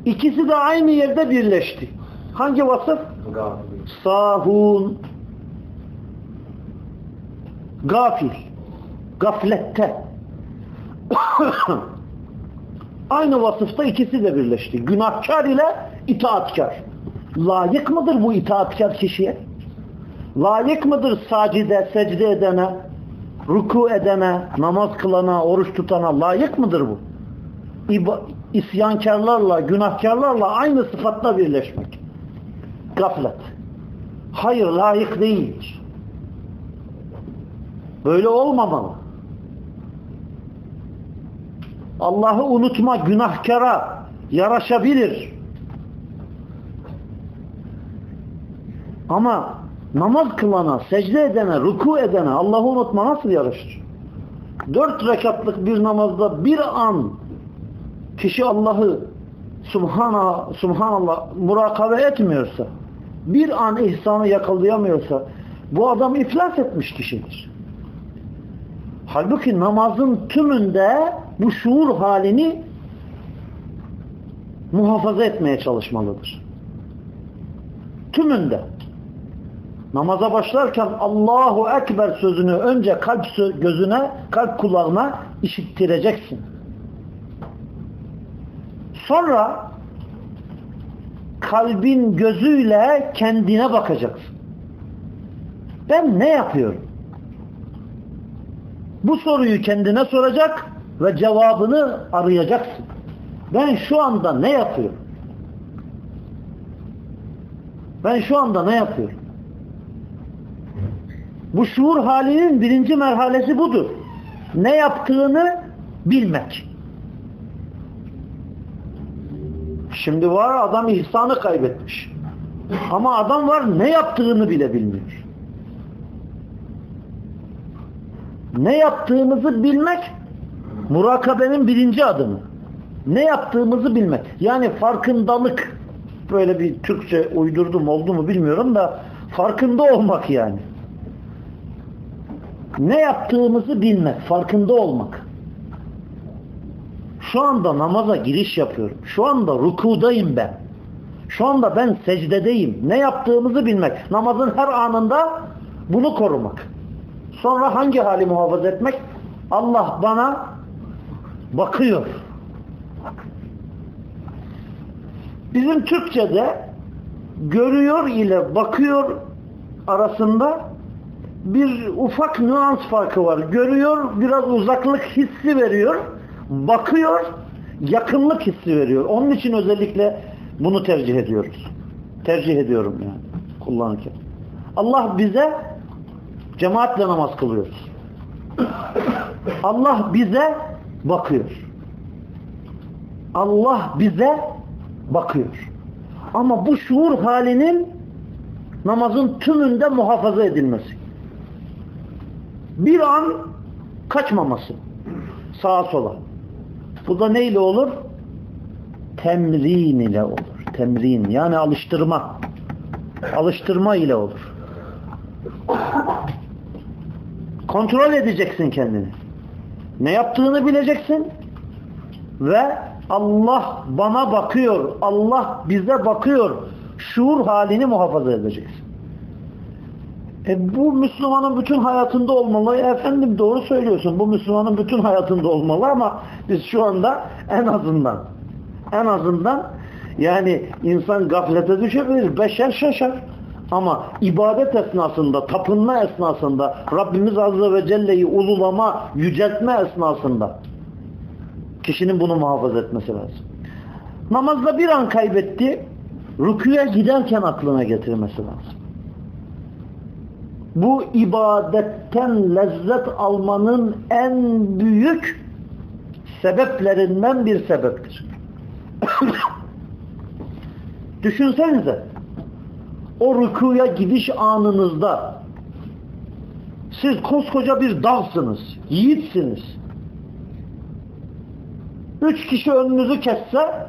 İkisi de aynı yerde birleşti. Hangi vasıf? Sahun. Gafil. Gaflette. aynı vasıfta ikisi de birleşti. Günahkar ile itaatkar. Layık mıdır bu itaatkar kişiye? Layık mıdır sacide, secde edene, ruku edene, namaz kılana, oruç tutana layık mıdır bu? İba, isyankarlarla, günahkarlarla aynı sıfatla birleşmek. Gaflet. Hayır, layık değil. Böyle olmamalı. Allah'ı unutma günahkara yaraşabilir. Ama namaz kılana, secde edene, ruku edene Allah'ı unutma nasıl yarışır? Dört rekatlık bir namazda bir an kişi Allah'ı Subhana, Subhanallah murakabe etmiyorsa, bir an ihsanı yakalayamıyorsa bu adam iflas etmiş kişidir. Halbuki namazın tümünde bu şuur halini muhafaza etmeye çalışmalıdır. Tümünde. Namaza başlarken Allahu Ekber sözünü önce kalp gözüne, kalp kulağına işittireceksin. Sonra kalbin gözüyle kendine bakacaksın. Ben ne yapıyorum? Bu soruyu kendine soracak ve cevabını arayacaksın. Ben şu anda ne yapıyorum? Ben şu anda ne yapıyorum? Bu şuur halinin birinci merhalesi budur. Ne yaptığını bilmek. Şimdi var adam ihsanı kaybetmiş. Ama adam var ne yaptığını bile bilmiyor. Ne yaptığımızı bilmek murakabenin birinci adımı. Ne yaptığımızı bilmek. Yani farkındalık böyle bir Türkçe uydurdum oldu mu bilmiyorum da farkında olmak yani. Ne yaptığımızı bilmek, farkında olmak. Şu anda namaza giriş yapıyorum. Şu anda rukudayım ben. Şu anda ben secdedeyim. Ne yaptığımızı bilmek. Namazın her anında bunu korumak. Sonra hangi hali muhafaza etmek? Allah bana bakıyor. Bizim Türkçe'de görüyor ile bakıyor arasında bir ufak nüans farkı var. Görüyor, biraz uzaklık hissi veriyor. Bakıyor, yakınlık hissi veriyor. Onun için özellikle bunu tercih ediyoruz. Tercih ediyorum yani kullanırken. Allah bize cemaatle namaz kılıyoruz. Allah bize bakıyor. Allah bize bakıyor. Ama bu şuur halinin namazın tümünde muhafaza edilmesi. Bir an kaçmaması. Sağa sola. Bu da neyle olur? Temrin ile olur. Temrin yani alıştırma. Alıştırma ile olur. Kontrol edeceksin kendini. Ne yaptığını bileceksin ve Allah bana bakıyor, Allah bize bakıyor şuur halini muhafaza edeceksin. E bu Müslümanın bütün hayatında olmalı. Efendim doğru söylüyorsun. Bu Müslümanın bütün hayatında olmalı ama biz şu anda en azından en azından yani insan gaflete düşebilir. Beşer şaşar. Ama ibadet esnasında, tapınma esnasında, Rabbimiz Azze ve Celle'yi ululama, yüceltme esnasında kişinin bunu muhafaza etmesi lazım. Namazda bir an kaybetti, rüküye giderken aklına getirmesi lazım. Bu ibadetten lezzet almanın en büyük sebeplerinden bir sebeptir. Düşünsenize o rükuya gidiş anınızda siz koskoca bir dağsınız, yiğitsiniz. Üç kişi önünüzü kesse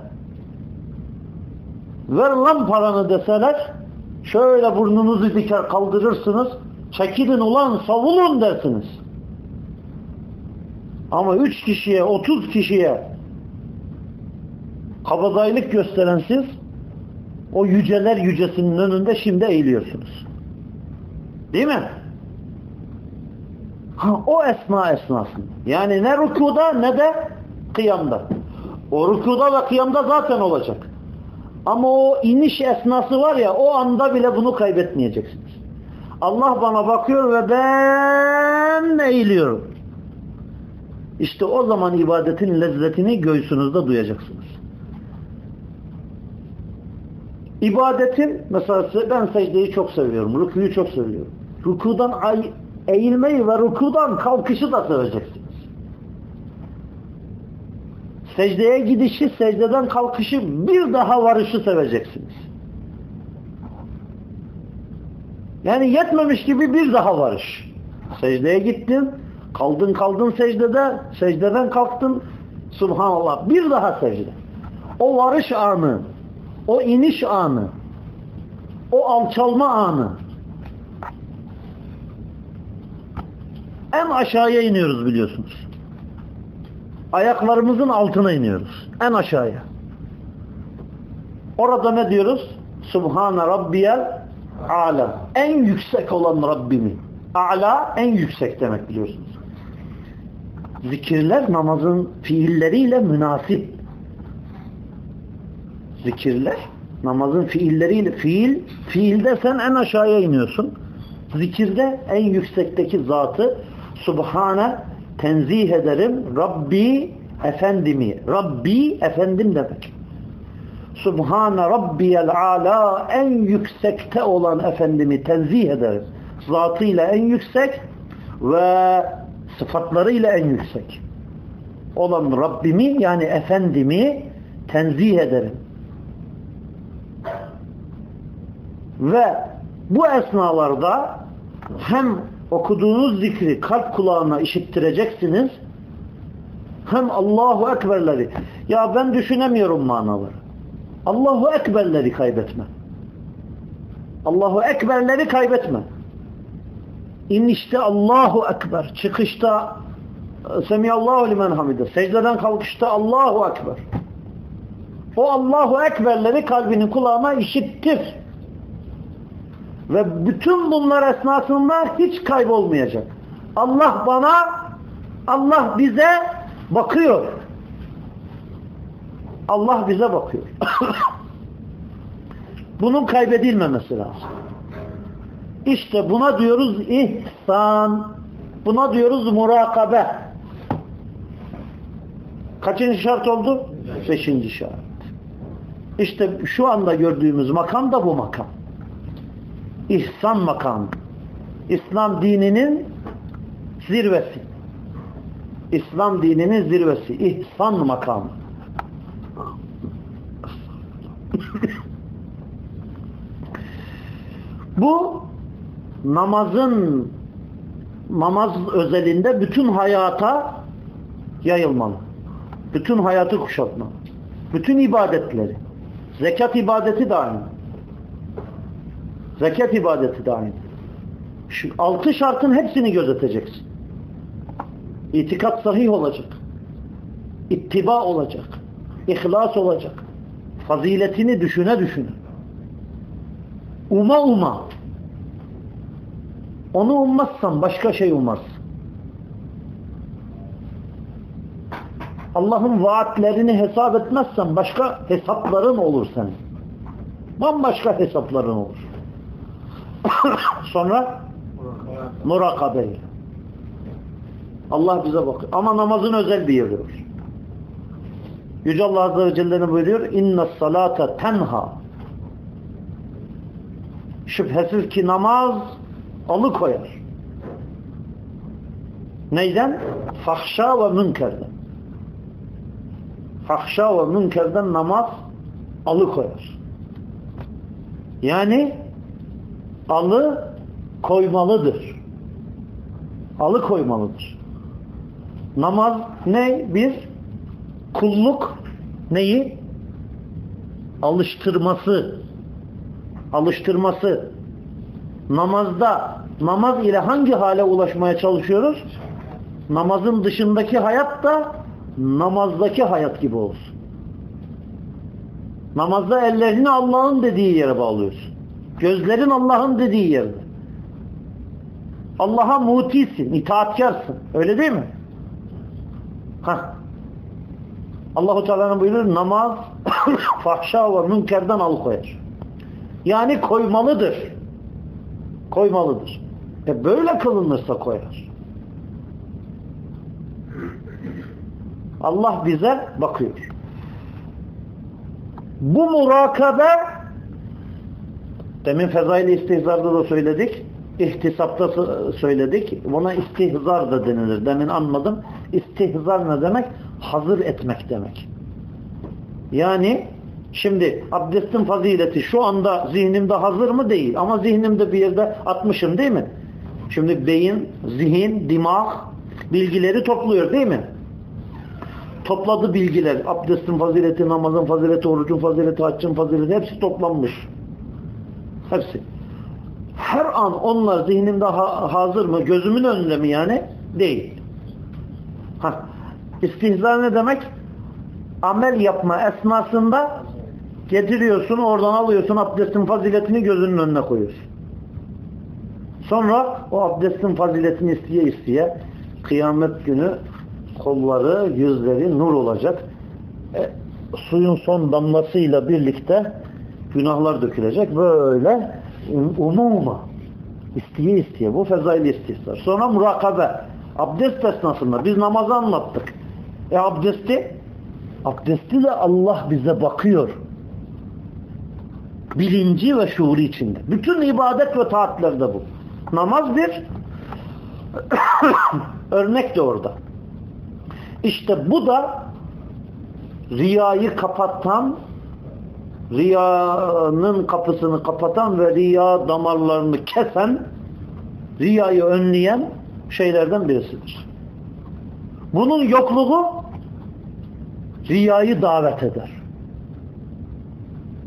ver lan paranı deseler şöyle burnunuzu diker kaldırırsınız çekilin ulan savulun dersiniz. Ama üç kişiye, otuz kişiye kabadayılık gösteren siz o yüceler yücesinin önünde şimdi eğiliyorsunuz. Değil mi? Ha, o esna esnasında. Yani ne rükuda ne de kıyamda. O rükuda ve kıyamda zaten olacak. Ama o iniş esnası var ya o anda bile bunu kaybetmeyeceksiniz. Allah bana bakıyor ve ben eğiliyorum. İşte o zaman ibadetin lezzetini göğsünüzde duyacaksınız. İbadetin mesela ben secdeyi çok seviyorum. Rükuyu çok seviyorum. Rükudan eğilmeyi ve rükudan kalkışı da seveceksiniz. Secdeye gidişi, secdeden kalkışı bir daha varışı seveceksiniz. Yani yetmemiş gibi bir daha varış. Secdeye gittin, kaldın kaldın secdede, secdeden kalktın, subhanallah bir daha secde. O varış anı, o iniş anı, o alçalma anı. En aşağıya iniyoruz biliyorsunuz. Ayaklarımızın altına iniyoruz. En aşağıya. Orada ne diyoruz? Subhane Rabbiyel Alem. En yüksek olan Rabbimin. A'la en yüksek demek biliyorsunuz. Zikirler namazın fiilleriyle münasip. Zikirler namazın fiilleriyle fiil fiilde sen en aşağıya iniyorsun. Zikirde en yüksekteki zatı Subhane tenzih ederim. Rabbi efendimi. Rabbi efendim demek. Subhane Rabbiyel Ala en yüksekte olan efendimi tenzih ederim. Zatıyla en yüksek ve sıfatlarıyla en yüksek olan Rabbimi yani efendimi tenzih ederim. Ve bu esnalarda hem okuduğunuz zikri kalp kulağına işittireceksiniz hem Allahu Ekberleri ya ben düşünemiyorum manaları. Allahu Ekberleri kaybetme. Allahu Ekberleri kaybetme. İnişte Allahu Ekber, çıkışta Semiyallahu limen hamide, secdeden kalkışta Allahu Ekber. O Allahu Ekberleri kalbinin kulağına işittir. Ve bütün bunlar esnasında hiç kaybolmayacak. Allah bana, Allah bize bakıyor. Allah bize bakıyor. Bunun kaybedilmemesi lazım. İşte buna diyoruz ihsan. Buna diyoruz murakabe. Kaçıncı şart oldu? Beşinci şart. İşte şu anda gördüğümüz makam da bu makam. İhsan makamı. İslam dininin zirvesi. İslam dininin zirvesi. İhsan makamı. Bu namazın namaz özelinde bütün hayata yayılmalı. Bütün hayatı kuşatmalı. Bütün ibadetleri. Zekat ibadeti de. Zekat ibadeti de. Şu altı şartın hepsini gözeteceksin. İtikat sahih olacak. İttiba olacak. İhlas olacak. Faziletini düşüne düşüne. Uma uma. Onu ummazsan başka şey ummaz. Allah'ın vaatlerini hesap etmezsen başka hesapların olur senin. Bambaşka hesapların olur. Sonra murakabe ile. Allah bize bakıyor. Ama namazın özel bir yeri var. Yüce Allah Azze ve Celle'nin buyuruyor inna salata tenha şüphesiz ki namaz alıkoyar. Neyden? Fahşa ve münkerden. Fahşa ve münkerden namaz alıkoyar. Yani alı koymalıdır. Alı koymalıdır. Namaz ne? Bir kulluk neyi? Alıştırması. Alıştırması. Namazda namaz ile hangi hale ulaşmaya çalışıyoruz? Namazın dışındaki hayat da namazdaki hayat gibi olsun. Namazda ellerini Allah'ın dediği yere bağlıyorsun. Gözlerin Allah'ın dediği yerde. Allah'a mutisin, itaatkarsın. Öyle değil mi? Hah. Allahu Teala'nın buyurur namaz fahşa ve münkerden alıkoyar. Yani koymalıdır. Koymalıdır. E böyle kılınırsa koyar. Allah bize bakıyor. Bu murakabe demin fezail istihzarda da söyledik. İhtisapta söyledik. Buna istihzar da denilir. Demin anladım. İstihzar ne demek? Hazır etmek demek. Yani şimdi abdestin fazileti şu anda zihnimde hazır mı? Değil. Ama zihnimde bir yerde atmışım değil mi? Şimdi beyin, zihin, dimağ bilgileri topluyor değil mi? Topladı bilgiler. Abdestin fazileti, namazın fazileti, orucun fazileti, haccın fazileti hepsi toplanmış. Hepsi. Her an onlar zihnimde ha hazır mı? Gözümün önünde mi yani? Değil. Ha. İstihza ne demek? Amel yapma esnasında getiriyorsun, oradan alıyorsun abdestin faziletini gözünün önüne koyuyorsun. Sonra o abdestin faziletini isteye isteye kıyamet günü kolları, yüzleri nur olacak. E, suyun son damlasıyla birlikte günahlar dökülecek. Böyle umuma isteye isteye. Bu fezail istihsar. Sonra murakabe. Abdest esnasında biz namazı anlattık. E abdesti abdesti de Allah bize bakıyor. Bilinci ve şuuru içinde. Bütün ibadet ve taatlerde bu. Namaz bir örnek de orada. İşte bu da riyayı kapatan riyanın kapısını kapatan ve riya damarlarını kesen riyayı önleyen şeylerden birisidir. Bunun yokluğu riyayı davet eder.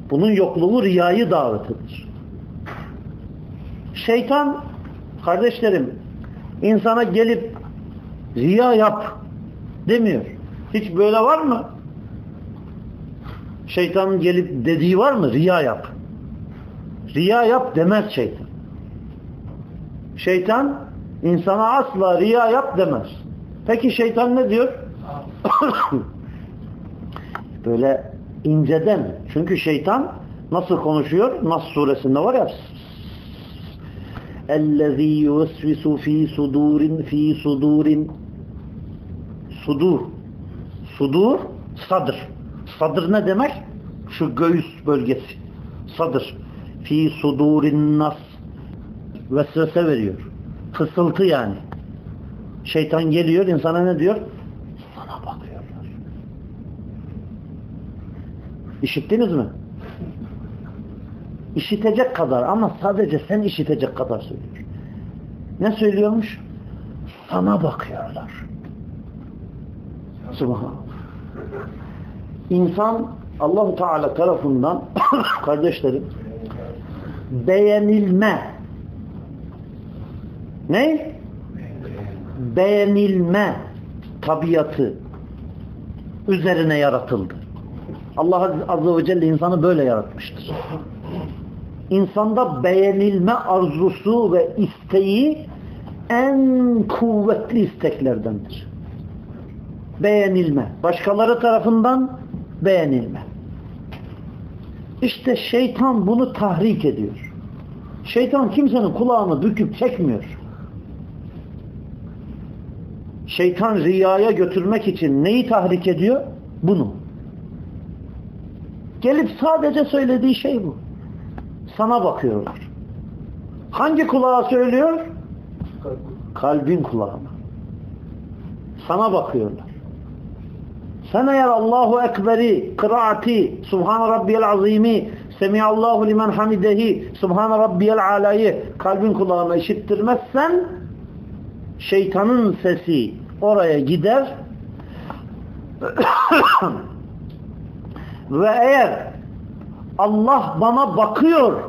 Bunun yokluğu riyayı eder. Şeytan kardeşlerim insana gelip riya yap demiyor. Hiç böyle var mı? Şeytanın gelip dediği var mı? Riya yap. Riya yap demez şeytan. Şeytan insana asla riya yap demez. Peki şeytan ne diyor? Böyle inceden. Çünkü şeytan nasıl konuşuyor? Nas suresinde var ya اَلَّذ۪ي يُوَسْوِسُ ف۪ي sudurin fi sudurin sudur. Sudur, sadır. Sadır ne demek? Şu göğüs bölgesi. Sadır. Fi sudurin nas. Vesvese veriyor. Fısıltı yani. Şeytan geliyor insana ne diyor? İşittiniz mi? İşitecek kadar ama sadece sen işitecek kadar söylüyor. Ne söylüyormuş? Sana bakıyorlar. Subhanallah. İnsan Allahu Teala tarafından kardeşlerim beğenilme ne? Beğenilme tabiatı üzerine yaratıldı. Allah Azze ve Celle insanı böyle yaratmıştır. İnsanda beğenilme arzusu ve isteği en kuvvetli isteklerdendir. Beğenilme. Başkaları tarafından beğenilme. İşte şeytan bunu tahrik ediyor. Şeytan kimsenin kulağını büküp çekmiyor. Şeytan riyaya götürmek için neyi tahrik ediyor? Bunu. Gelip sadece söylediği şey bu. Sana bakıyorlar. Hangi kulağa söylüyor? Kalbin kulağına. Sana bakıyorlar. Sen eğer Allahu Ekber'i, kıraati, Subhan Rabbiyel Azimi, Semiallahu limen hamidehi, Subhan Rabbiyel Ala'yı kalbin kulağına işittirmezsen şeytanın sesi oraya gider ve eğer Allah bana bakıyor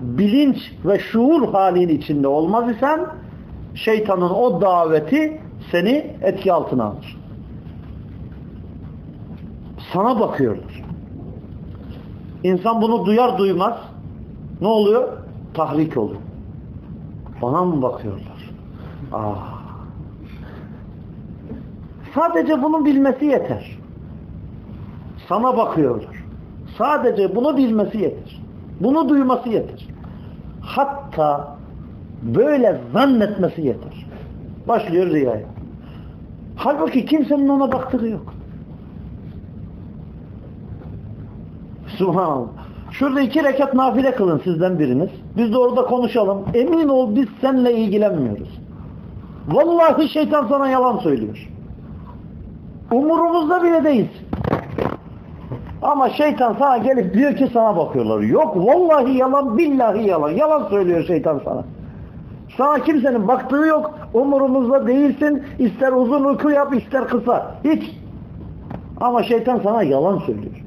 bilinç ve şuur halin içinde olmaz isen şeytanın o daveti seni etki altına alır. Sana bakıyorlar. İnsan bunu duyar duymaz ne oluyor? Tahrik oluyor. Bana mı bakıyorlar? Ah. Sadece bunu bilmesi yeter. Sana bakıyorlar. Sadece bunu bilmesi yeter. Bunu duyması yeter. Hatta böyle zannetmesi yeter. Başlıyor riyaya. Halbuki kimsenin ona baktığı yok. Subhanallah. Şurada iki rekat nafile kılın sizden biriniz. Biz de orada konuşalım. Emin ol biz seninle ilgilenmiyoruz. Vallahi şeytan sana yalan söylüyor. Umurumuzda bile değilsin. Ama şeytan sana gelip diyor ki sana bakıyorlar. Yok vallahi yalan billahi yalan. Yalan söylüyor şeytan sana. Sana kimsenin baktığı yok. Umurumuzda değilsin. İster uzun uyku yap ister kısa. Hiç. Ama şeytan sana yalan söylüyor.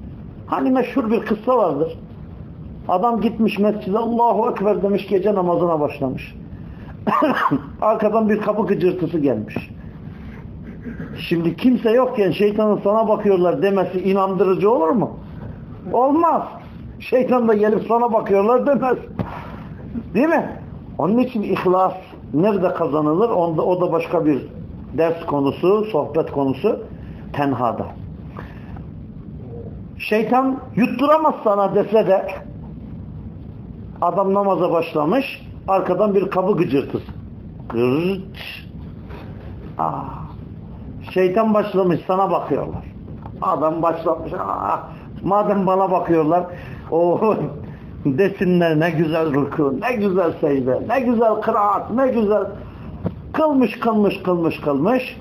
Hani meşhur bir kıssa vardır. Adam gitmiş mescide Allahu Ekber demiş gece namazına başlamış. Arkadan bir kapı gıcırtısı gelmiş. Şimdi kimse yokken şeytanın sana bakıyorlar demesi inandırıcı olur mu? Olmaz. Şeytan da gelip sana bakıyorlar demez. Değil mi? Onun için ihlas nerede kazanılır? Onda, o da başka bir ders konusu, sohbet konusu. Tenhada. Şeytan yutturamaz sana dese de adam namaza başlamış arkadan bir kabı gıcırtısı. Gırt. Ah. Şeytan başlamış sana bakıyorlar. Adam başlamış. Ah. Madem bana bakıyorlar o desinler ne güzel rükû, ne güzel secde, ne güzel kıraat, ne güzel kılmış kılmış kılmış kılmış.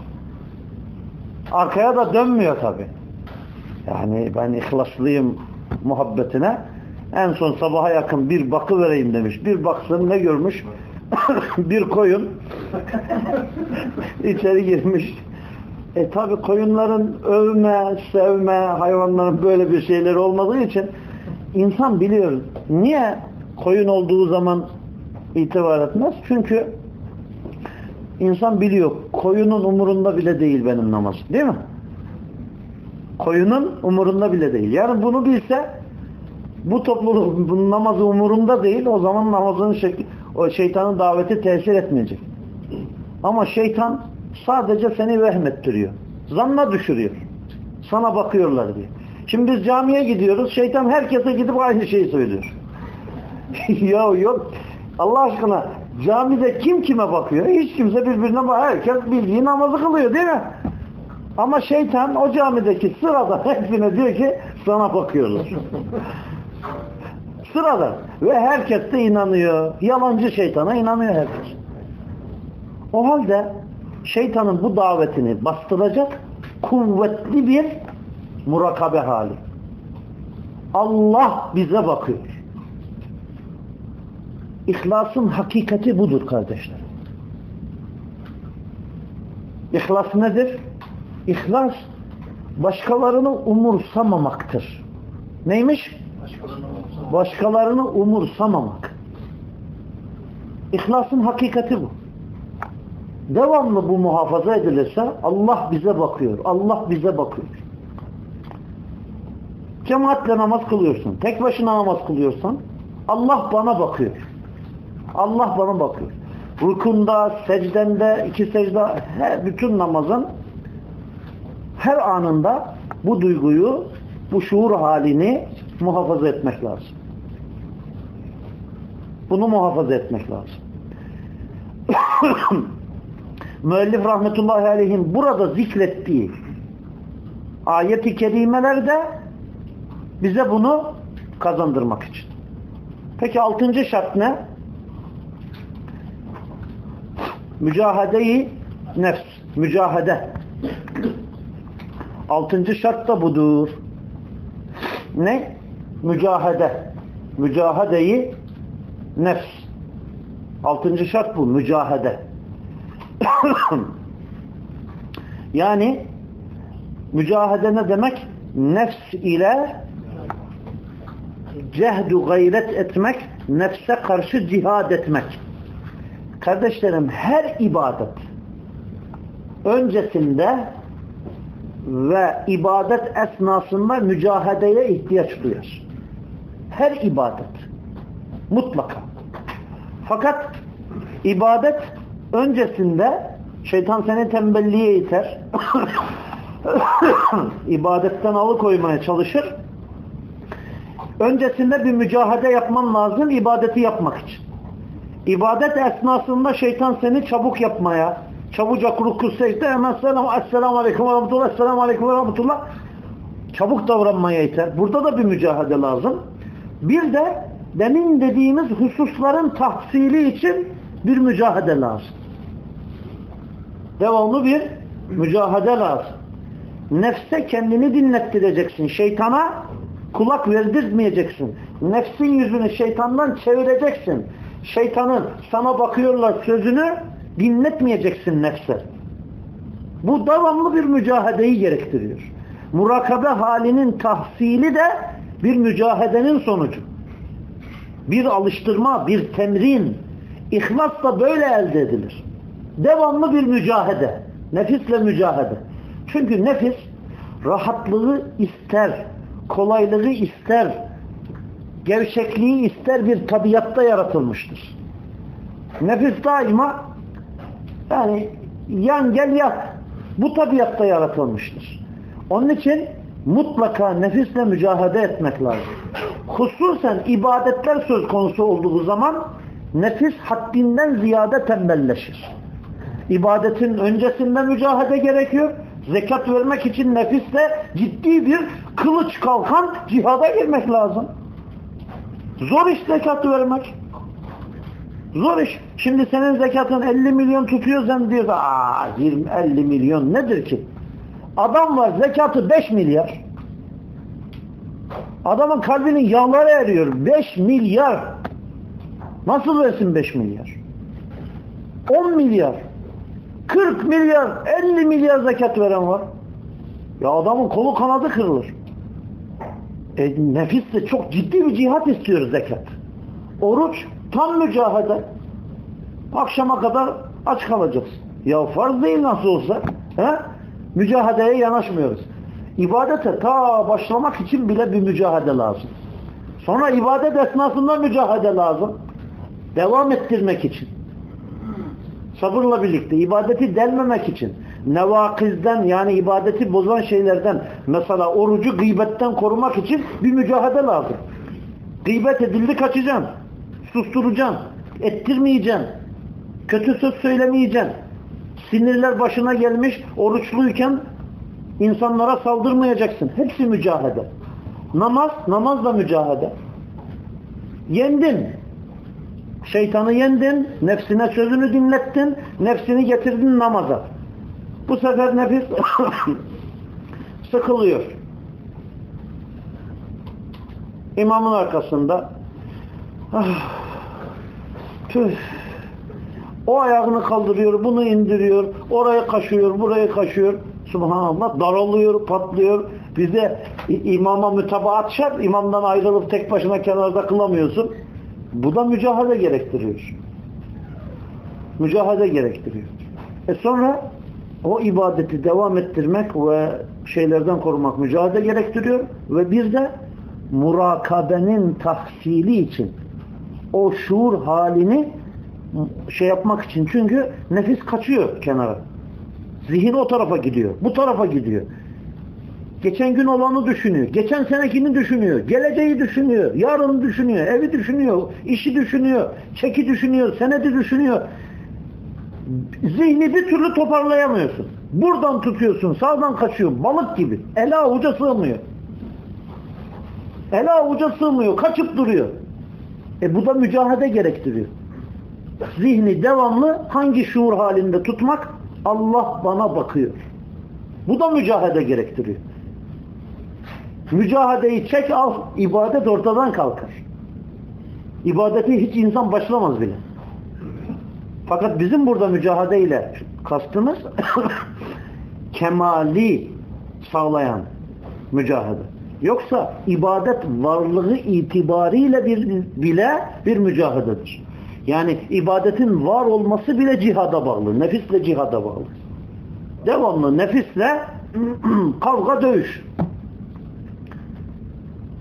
Arkaya da dönmüyor tabi. Yani ben ihlaslıyım muhabbetine. En son sabaha yakın bir bakı vereyim demiş. Bir baksın ne görmüş? bir koyun içeri girmiş. E tabi koyunların övme, sevme, hayvanların böyle bir şeyleri olmadığı için insan biliyor. Niye koyun olduğu zaman itibar etmez? Çünkü insan biliyor. Koyunun umurunda bile değil benim namaz. Değil mi? Koyunun umurunda bile değil. Yani bunu bilse bu topluluk bunun namazı umurunda değil. O zaman namazın şekli, o şeytanın daveti tesir etmeyecek. Ama şeytan sadece seni vehmettiriyor. Zanna düşürüyor. Sana bakıyorlar diye. Şimdi biz camiye gidiyoruz. Şeytan herkese gidip aynı şeyi söylüyor. ya yok. Allah aşkına camide kim kime bakıyor? Hiç kimse birbirine bak. Herkes bildiği namazı kılıyor değil mi? Ama şeytan o camideki sırada hepsine diyor ki sana bakıyorlar. Sırada. Ve herkes de inanıyor. Yalancı şeytana inanıyor herkes. O halde şeytanın bu davetini bastıracak kuvvetli bir murakabe hali. Allah bize bakıyor. İhlasın hakikati budur kardeşler. İhlas nedir? İhlas başkalarını umursamamaktır. Neymiş? Başkalarını umursamamak. İhlasın hakikati bu. Devamlı bu muhafaza edilirse Allah bize bakıyor. Allah bize bakıyor. Cemaatle namaz kılıyorsun. Tek başına namaz kılıyorsan Allah bana bakıyor. Allah bana bakıyor. Rukunda, secdende, iki secde, her, bütün namazın her anında bu duyguyu, bu şuur halini muhafaza etmek lazım. Bunu muhafaza etmek lazım. Müellif rahmetullahi aleyhim burada zikrettiği ayet-i kerimelerde bize bunu kazandırmak için. Peki altıncı şart ne? Mücahedeyi nefs. Mücahede. Altıncı şart da budur. Ne? Mücahede. Mücahedeyi nefs. Altıncı şart bu. Mücahede. yani mücahede ne demek? Nefs ile cehdu gayret etmek, nefse karşı cihad etmek. Kardeşlerim her ibadet öncesinde ve ibadet esnasında mücahedeye ihtiyaç duyar. Her ibadet. Mutlaka. Fakat ibadet öncesinde şeytan seni tembelliğe iter. ibadetten alıkoymaya çalışır. Öncesinde bir mücahede yapman lazım ibadeti yapmak için. İbadet esnasında şeytan seni çabuk yapmaya, çabucak ruku secde hemen selam, esselamu aleyküm ve rahmetullah, esselamu aleyküm ve rahmetullah çabuk davranmaya iter. Burada da bir mücahede lazım. Bir de demin dediğimiz hususların tahsili için bir mücahede lazım. Devamlı bir mücahede lazım. Nefse kendini dinlettireceksin. Şeytana kulak verdirtmeyeceksin. Nefsin yüzünü şeytandan çevireceksin. Şeytanın sana bakıyorlar sözünü dinletmeyeceksin nefse. Bu devamlı bir mücahedeyi gerektiriyor. Murakabe halinin tahsili de bir mücahedenin sonucu. Bir alıştırma, bir temrin. İhlas da böyle elde edilir. Devamlı bir mücahede. Nefisle mücahede. Çünkü nefis rahatlığı ister, kolaylığı ister, gevşekliği ister bir tabiatta yaratılmıştır. Nefis daima yani yan gel yat. Bu tabiatta yaratılmıştır. Onun için mutlaka nefisle mücadele etmek lazım. Hususen ibadetler söz konusu olduğu zaman nefis haddinden ziyade tembelleşir. İbadetin öncesinde mücadele gerekiyor. Zekat vermek için nefisle ciddi bir kılıç kalkan cihada girmek lazım. Zor iş zekat vermek. Zor iş. Şimdi senin zekatın 50 milyon tutuyor sen diyor aa 20 50 milyon nedir ki? Adam var zekatı 5 milyar. Adamın kalbinin yağları eriyor. 5 milyar. Nasıl versin 5 milyar? 10 milyar. 40 milyar, 50 milyar zekat veren var. Ya adamın kolu kanadı kırılır. E, nefis de çok ciddi bir cihat istiyor zekat. Oruç tam mücahede. Akşama kadar aç kalacaksın. Ya farz değil nasıl olsa. He? Mücahedeye yanaşmıyoruz. İbadete ta başlamak için bile bir mücahede lazım. Sonra ibadet esnasında mücahede lazım. Devam ettirmek için. Sabırla birlikte ibadeti delmemek için. Nevakizden yani ibadeti bozan şeylerden mesela orucu gıybetten korumak için bir mücahede lazım. Gıybet edildi kaçacaksın. Susturacaksın. Ettirmeyeceksin. Kötü söz söylemeyeceksin. Sinirler başına gelmiş oruçluyken insanlara saldırmayacaksın. Hepsi mücahede. Namaz, namazla mücadele. Yendin. Şeytanı yendin, nefsine sözünü dinlettin, nefsini getirdin namaza. Bu sefer nefis sıkılıyor. İmamın arkasında ah, o ayağını kaldırıyor, bunu indiriyor, orayı kaşıyor, burayı kaşıyor. Subhanallah daralıyor, patlıyor. Bize imama mütabaat şart. İmamdan ayrılıp tek başına kenarda kılamıyorsun. Bu da mücahede gerektiriyor. Mücahede gerektiriyor. E sonra o ibadeti devam ettirmek ve şeylerden korumak mücadele gerektiriyor ve bir de murakabenin tahsili için o şuur halini şey yapmak için çünkü nefis kaçıyor kenara. Zihin o tarafa gidiyor. Bu tarafa gidiyor. Geçen gün olanı düşünüyor. Geçen senekini düşünüyor. Geleceği düşünüyor. Yarını düşünüyor. Evi düşünüyor. işi düşünüyor. Çeki düşünüyor. Senedi düşünüyor. Zihni bir türlü toparlayamıyorsun. Buradan tutuyorsun. Sağdan kaçıyor. Balık gibi. Ele avuca sığmıyor. Ele avuca sığmıyor. Kaçıp duruyor. E bu da mücadele gerektiriyor. Zihni devamlı hangi şuur halinde tutmak? Allah bana bakıyor. Bu da mücadele gerektiriyor. Mücahadeyi çek al, ibadet ortadan kalkar. İbadeti hiç insan başlamaz bile. Fakat bizim burada ile kastımız kemali sağlayan mücadele. Yoksa ibadet varlığı itibariyle bir, bile bir mücadeledir. Yani ibadetin var olması bile cihada bağlı. Nefisle cihada bağlı. Devamlı nefisle kavga dövüş.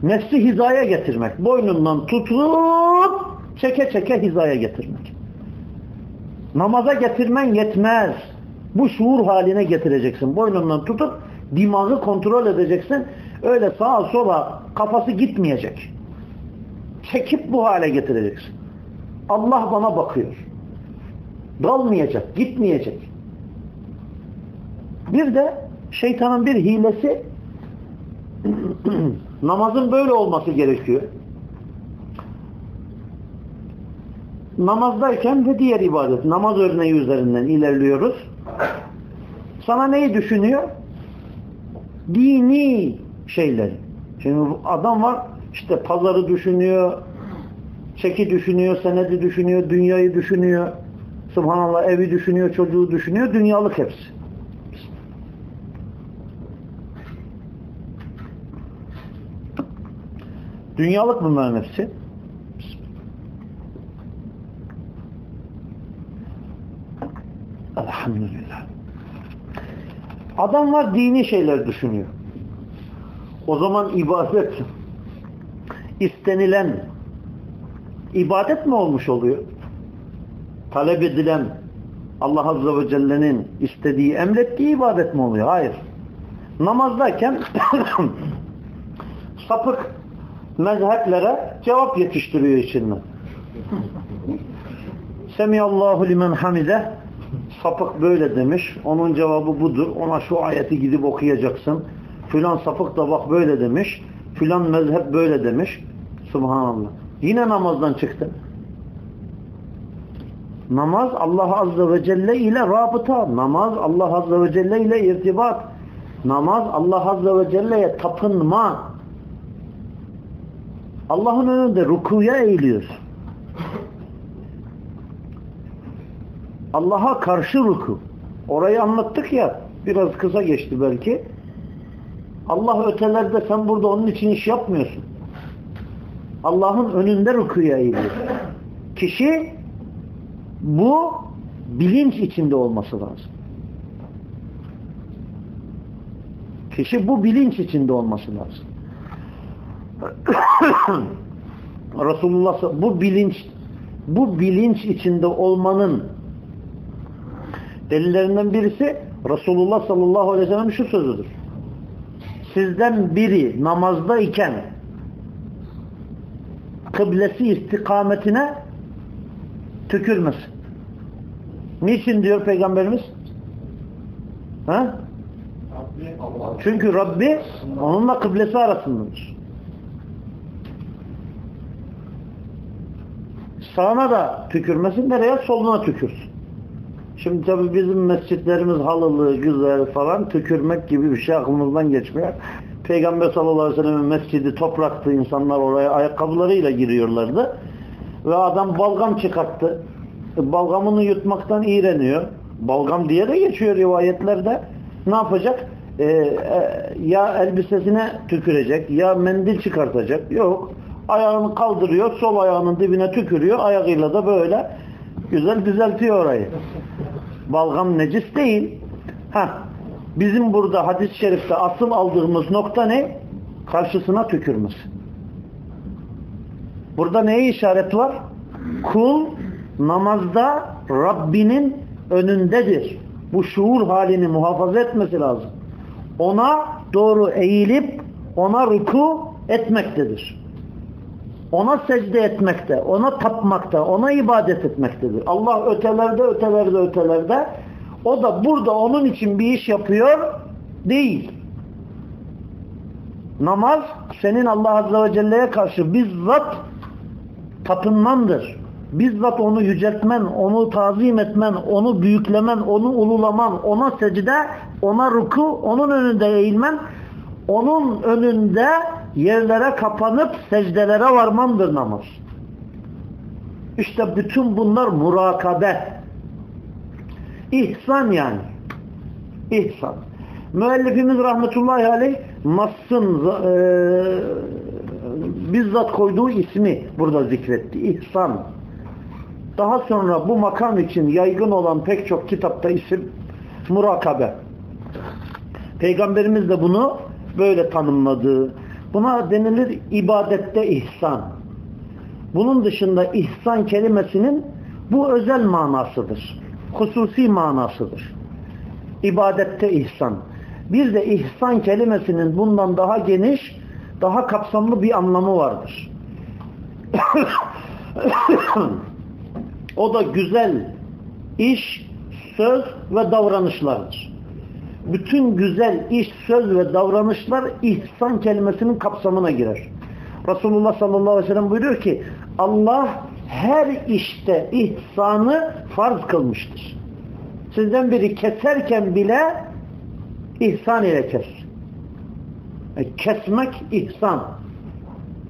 Nefsi hizaya getirmek. Boynundan tutup çeke çeke hizaya getirmek. Namaza getirmen yetmez. Bu şuur haline getireceksin. Boynundan tutup dimağı kontrol edeceksin. Öyle sağa sola kafası gitmeyecek. Çekip bu hale getireceksin. Allah bana bakıyor. Dalmayacak, gitmeyecek. Bir de şeytanın bir hilesi namazın böyle olması gerekiyor. Namazdayken ve diğer ibadet, namaz örneği üzerinden ilerliyoruz. Sana neyi düşünüyor? Dini şeyleri. Şimdi adam var işte pazarı düşünüyor, çeki düşünüyor, senedi düşünüyor, dünyayı düşünüyor. Subhanallah evi düşünüyor, çocuğu düşünüyor, dünyalık hepsi. Dünyalık bunların hepsi. Elhamdülillah. Adam var dini şeyler düşünüyor. O zaman ibadet istenilen ibadet mi olmuş oluyor? Talep edilen Allah Azze ve Celle'nin istediği, emrettiği ibadet mi oluyor? Hayır. Namazdayken sapık mezheplere cevap yetiştiriyor içinden. Semiyallahu limen hamide sapık böyle demiş. Onun cevabı budur. Ona şu ayeti gidip okuyacaksın. Filan sapık da bak böyle demiş. Filan mezhep böyle demiş. Subhanallah. Yine namazdan çıktı. Namaz Allah Azze ve Celle ile rabıta. Namaz Allah Azze ve Celle ile irtibat. Namaz Allah Azze ve Celle'ye tapınma. Allah'ın önünde rukuya eğiliyor. Allah'a karşı ruku. Orayı anlattık ya. Biraz kısa geçti belki. Allah ötelerde sen burada onun için iş yapmıyorsun. Allah'ın önünde rukuya eğiliyor. Kişi bu bilinç içinde olması lazım. Kişi bu bilinç içinde olması lazım. Resulullah bu bilinç bu bilinç içinde olmanın delillerinden birisi Resulullah sallallahu aleyhi ve sellem şu sözüdür. Sizden biri namazdayken kıblesi istikametine tükürmesin. Niçin diyor Peygamberimiz? Ha? Çünkü Rabbi onunla kıblesi arasındadır. Sağına da tükürmesin, nereye? Soluna tükürsün. Şimdi tabii bizim mescitlerimiz halılı, güzel falan tükürmek gibi bir şey aklımızdan geçmiyor. Peygamber sallallahu aleyhi ve sellem'in mescidi topraktı. insanlar oraya ayakkabılarıyla giriyorlardı. Ve adam balgam çıkarttı. E, balgamını yutmaktan iğreniyor. Balgam diye de geçiyor rivayetlerde. Ne yapacak? Ee, ya elbisesine tükürecek, ya mendil çıkartacak. Yok. Ayağını kaldırıyor, sol ayağının dibine tükürüyor. Ayağıyla da böyle güzel düzeltiyor orayı. Balgam necis değil. Ha, bizim burada hadis-i şerifte asıl aldığımız nokta ne? Karşısına tükürmesi. Burada neye işaret var? Kul namazda Rabbinin önündedir. Bu şuur halini muhafaza etmesi lazım. Ona doğru eğilip ona ruku etmektedir. Ona secde etmekte, ona tapmakta, ona ibadet etmektedir. Allah ötelerde, ötelerde, ötelerde. O da burada onun için bir iş yapıyor değil. Namaz senin Allah Azze ve Celle'ye karşı bizzat tapınmandır. Bizzat onu yüceltmen, onu tazim etmen, onu büyüklemen, onu ululaman, ona secde, ona ruku, onun önünde eğilmen, onun önünde yerlere kapanıp secdelere varmandır namaz. İşte bütün bunlar murakabe. İhsan yani. İhsan. Müellifimiz rahmetullahi aleyh Nas'ın e, bizzat koyduğu ismi burada zikretti. İhsan. Daha sonra bu makam için yaygın olan pek çok kitapta isim murakabe. Peygamberimiz de bunu böyle tanımladı. Buna denilir ibadette ihsan. Bunun dışında ihsan kelimesinin bu özel manasıdır. Hususi manasıdır. İbadette ihsan. Bir de ihsan kelimesinin bundan daha geniş, daha kapsamlı bir anlamı vardır. o da güzel iş, söz ve davranışlardır. Bütün güzel iş, söz ve davranışlar ihsan kelimesinin kapsamına girer. Resulullah sallallahu aleyhi ve sellem buyuruyor ki Allah her işte ihsanı farz kılmıştır. Sizden biri keserken bile ihsan ile kes. E, kesmek ihsan.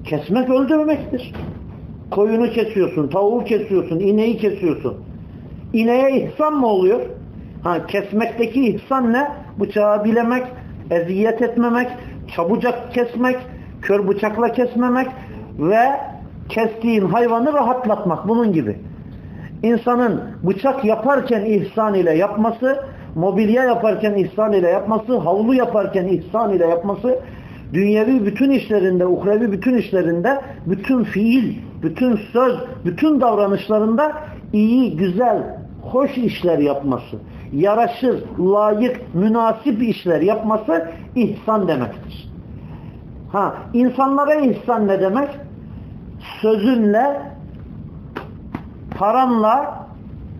Kesmek öldürmektir. Koyunu kesiyorsun, tavuğu kesiyorsun, ineği kesiyorsun. İneğe ihsan mı oluyor? Ha, kesmekteki ihsan ne? Bıçağı bilemek, eziyet etmemek, çabucak kesmek, kör bıçakla kesmemek ve kestiğin hayvanı rahatlatmak bunun gibi. İnsanın bıçak yaparken ihsan ile yapması, mobilya yaparken ihsan ile yapması, havlu yaparken ihsan ile yapması, dünyevi bütün işlerinde, uhrevi bütün işlerinde, bütün fiil, bütün söz, bütün davranışlarında iyi, güzel, hoş işler yapması, yaraşır, layık, münasip işler yapması ihsan demektir. Ha, insanlara ihsan ne demek? Sözünle, paranla,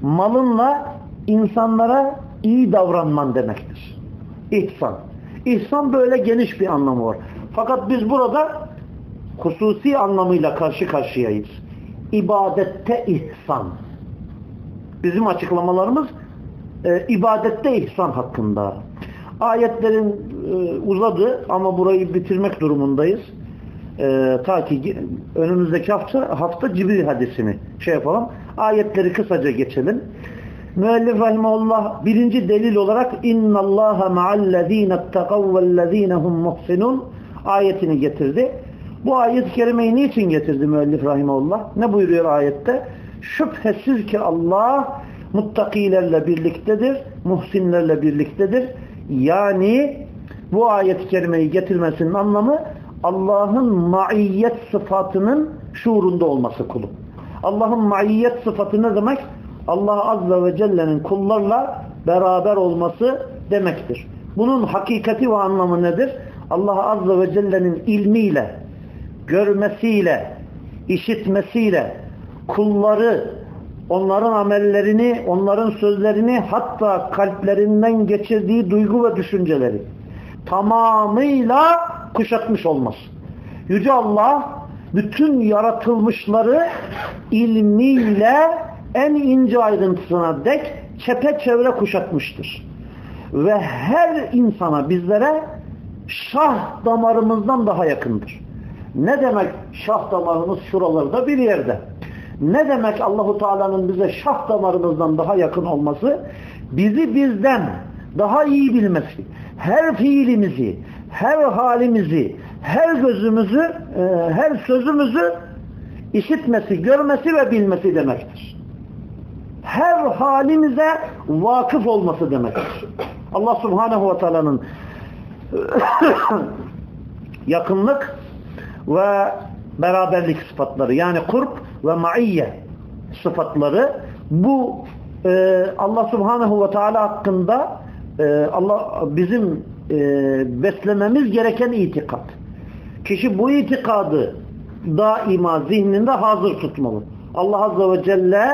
malınla insanlara iyi davranman demektir. İhsan. İhsan böyle geniş bir anlamı var. Fakat biz burada hususi anlamıyla karşı karşıyayız. İbadette ihsan. Bizim açıklamalarımız e, ibadette ihsan hakkında. Ayetlerin e, uzadı ama burayı bitirmek durumundayız. E, ta ki önümüzdeki hafta, hafta Cibril hadisini şey yapalım. Ayetleri kısaca geçelim. Müellif rahimahullah birinci delil olarak inna Allaha ma'allezine ittakav vellezinehum muhsinun ayetini getirdi. Bu ayet-i kerimeyi niçin getirdi müellif rahimahullah? Ne buyuruyor ayette? Şüphesiz ki Allah muttakilerle birliktedir, muhsinlerle birliktedir. Yani bu ayet-i kerimeyi getirmesinin anlamı Allah'ın maiyet sıfatının şuurunda olması kulun. Allah'ın maiyet sıfatı ne demek? Allah Azze ve Celle'nin kullarla beraber olması demektir. Bunun hakikati ve anlamı nedir? Allah Azze ve Celle'nin ilmiyle, görmesiyle, işitmesiyle, kulları, onların amellerini, onların sözlerini, hatta kalplerinden geçirdiği duygu ve düşünceleri tamamıyla kuşatmış olmaz. Yüce Allah bütün yaratılmışları ilmiyle en ince ayrıntısına dek çepeçevre kuşatmıştır. Ve her insana bizlere şah damarımızdan daha yakındır. Ne demek şah damarımız şuralarda bir yerde? Ne demek Allahu Teala'nın bize şah damarımızdan daha yakın olması? Bizi bizden daha iyi bilmesi, her fiilimizi, her halimizi, her gözümüzü, e, her sözümüzü işitmesi, görmesi ve bilmesi demektir. Her halimize vakıf olması demektir. Allah Subhanahu ve Teala'nın yakınlık ve beraberlik sıfatları yani kurp ve maiyye sıfatları bu e, Allah Subhanahu ve Teala hakkında e, Allah bizim e, beslememiz gereken itikat. Kişi bu itikadı daima zihninde hazır tutmalı. Allah Azze ve Celle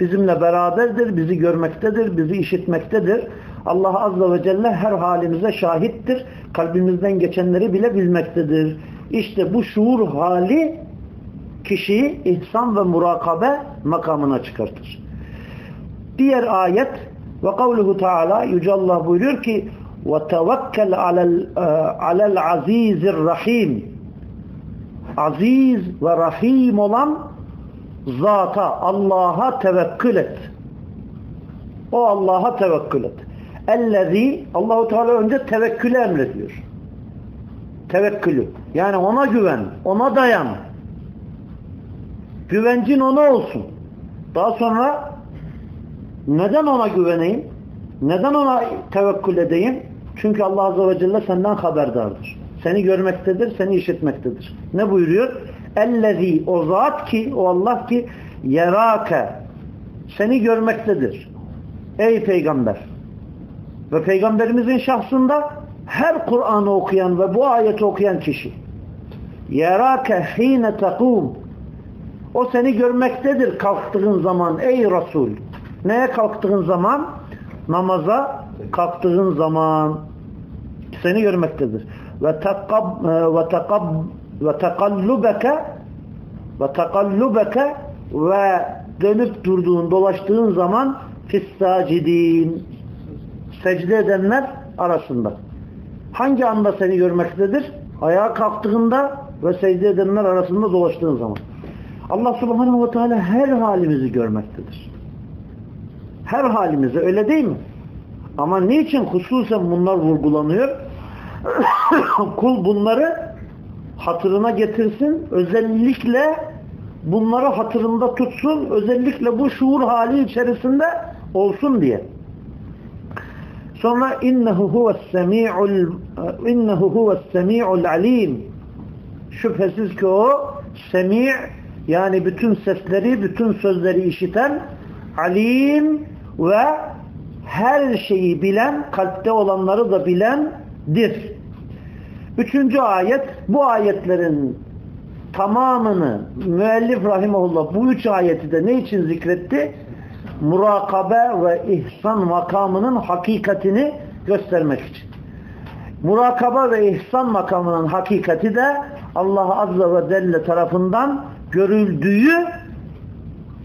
bizimle beraberdir, bizi görmektedir, bizi işitmektedir. Allah Azze ve Celle her halimize şahittir. Kalbimizden geçenleri bile bilmektedir. İşte bu şuur hali kişiyi ihsan ve murakabe makamına çıkartır. Diğer ayet ve kavluhu Teala Yüce Allah buyuruyor ki ve tevekkel alel, e, alel azizir rahim aziz ve rahim olan zata Allah'a tevekkül et. O Allah'a tevekkül et. Ellezî Allahu Teala önce tevekkülü emrediyor. Tevekkülü. Yani ona güven, ona dayan. Güvencin ona olsun. Daha sonra neden ona güveneyim? Neden ona tevekkül edeyim? Çünkü Allah Azze ve Celle senden haberdardır. Seni görmektedir, seni işitmektedir. Ne buyuruyor? Ellezî o zat ki, o Allah ki yerâke seni görmektedir. Ey peygamber! Ve peygamberimizin şahsında her Kur'an'ı okuyan ve bu ayeti okuyan kişi yerâke hîne tekûm o seni görmektedir kalktığın zaman ey Resul. Neye kalktığın zaman? Namaza kalktığın zaman seni görmektedir. Ve takab ve takab ve takallubeke ve takallubeke ve dönüp durduğun, dolaştığın zaman fissacidin secde edenler arasında. Hangi anda seni görmektedir? Ayağa kalktığında ve secde edenler arasında dolaştığın zaman. Allah subhanahu ve teala her halimizi görmektedir. Her halimizi öyle değil mi? Ama niçin hususen bunlar vurgulanıyor? Kul bunları hatırına getirsin. Özellikle bunları hatırında tutsun. Özellikle bu şuur hali içerisinde olsun diye. Sonra innehu huves semi'ul innehu huves semi'ul alim. Şüphesiz ki o semi' yani bütün sesleri, bütün sözleri işiten alim ve her şeyi bilen, kalpte olanları da bilendir. Üçüncü ayet, bu ayetlerin tamamını müellif rahimahullah bu üç ayeti de ne için zikretti? Murakabe ve ihsan makamının hakikatini göstermek için. Murakabe ve ihsan makamının hakikati de Allah Azze ve Celle tarafından görüldüğü,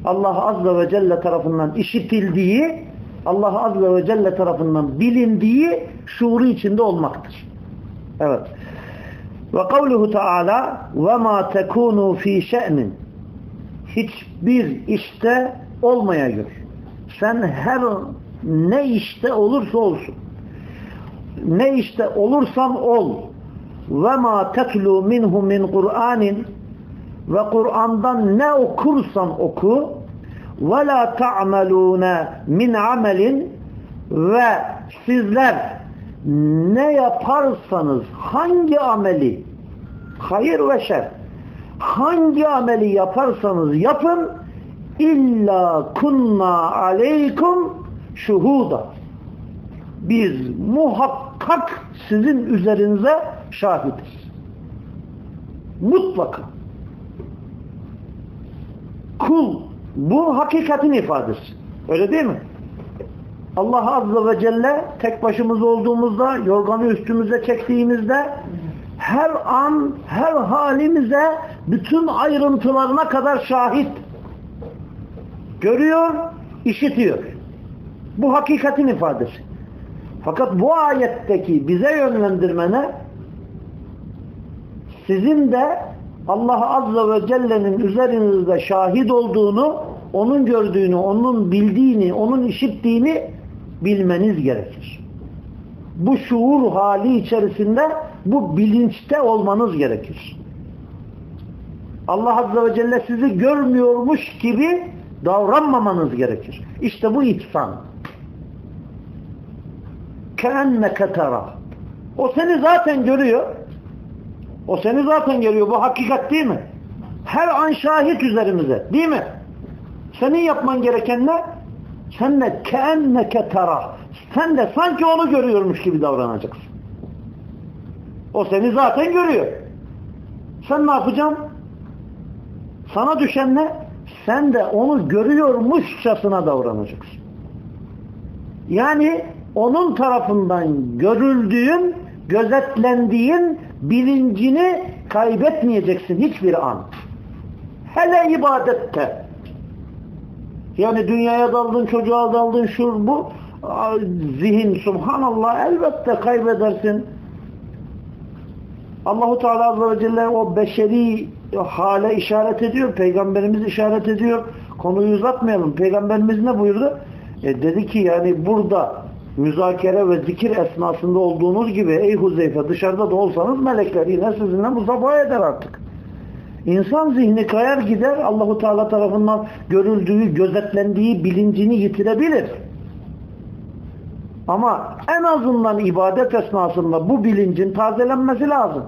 Allah Azze ve Celle tarafından işitildiği, Allah Azze ve Celle tarafından bilindiği şuuru içinde olmaktır. Evet. Ve kavluhu Teala ve ma tekunu fi şe'nin hiçbir işte olmayacak. Sen her ne işte olursa olsun ne işte olursan ol ve ma tetlu minhu min Kur'anin ve Kur'an'dan ne okursan oku ve la ta'malune min amelin ve sizler ne yaparsanız hangi ameli hayır ve şer hangi ameli yaparsanız yapın illa kunna aleykum şuhuda biz muhakkak sizin üzerinize şahidiz. Mutlaka. Kul bu hakikatin ifadesi. Öyle değil mi? Allah Azze ve Celle tek başımız olduğumuzda, yorganı üstümüze çektiğimizde her an, her halimize bütün ayrıntılarına kadar şahit. Görüyor, işitiyor. Bu hakikatin ifadesi. Fakat bu ayetteki bize yönlendirmene sizin de Allah Azze ve Celle'nin üzerinizde şahit olduğunu, onun gördüğünü, onun bildiğini, onun işittiğini bilmeniz gerekir. Bu şuur hali içerisinde bu bilinçte olmanız gerekir. Allah Azze ve Celle sizi görmüyormuş gibi davranmamanız gerekir. İşte bu ihsan. Keenneke tera. O seni zaten görüyor. O seni zaten görüyor. Bu hakikat değil mi? Her an şahit üzerimize. Değil mi? Senin yapman gereken ne? Sen de keenneke tarah. Sen de sanki onu görüyormuş gibi davranacaksın. O seni zaten görüyor. Sen ne yapacaksın? Sana düşen ne? Sen de onu görüyormuşçasına davranacaksın. Yani onun tarafından görüldüğün, gözetlendiğin bilincini kaybetmeyeceksin hiçbir an. Hele ibadette. Yani dünyaya daldın, çocuğa daldın, şu bu zihin, subhanallah elbette kaybedersin. Allahu Teala Azze ve Celle o beşeri hale işaret ediyor. Peygamberimiz işaret ediyor. Konuyu uzatmayalım. Peygamberimiz ne buyurdu? E dedi ki yani burada müzakere ve zikir esnasında olduğunuz gibi ey Huzeyfe dışarıda da olsanız melekler yine sizinle musafaha eder artık. İnsan zihni kayar gider Allahu Teala tarafından görüldüğü, gözetlendiği bilincini yitirebilir. Ama en azından ibadet esnasında bu bilincin tazelenmesi lazım.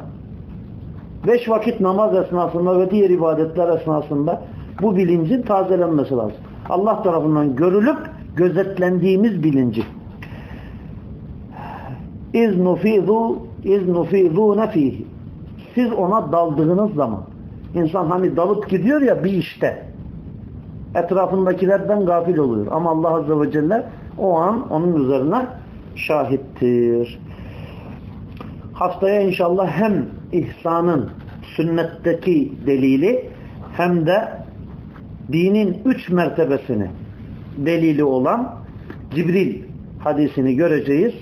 Beş vakit namaz esnasında ve diğer ibadetler esnasında bu bilincin tazelenmesi lazım. Allah tarafından görülüp gözetlendiğimiz bilinci. İz nufizu iz nufizune fihi. Siz ona daldığınız zaman insan hani dalıp gidiyor ya bir işte etrafındakilerden gafil oluyor. Ama Allah Azze ve Celle o an onun üzerine şahittir. Haftaya inşallah hem ihsanın sünnetteki delili hem de dinin üç mertebesini delili olan Cibril hadisini göreceğiz.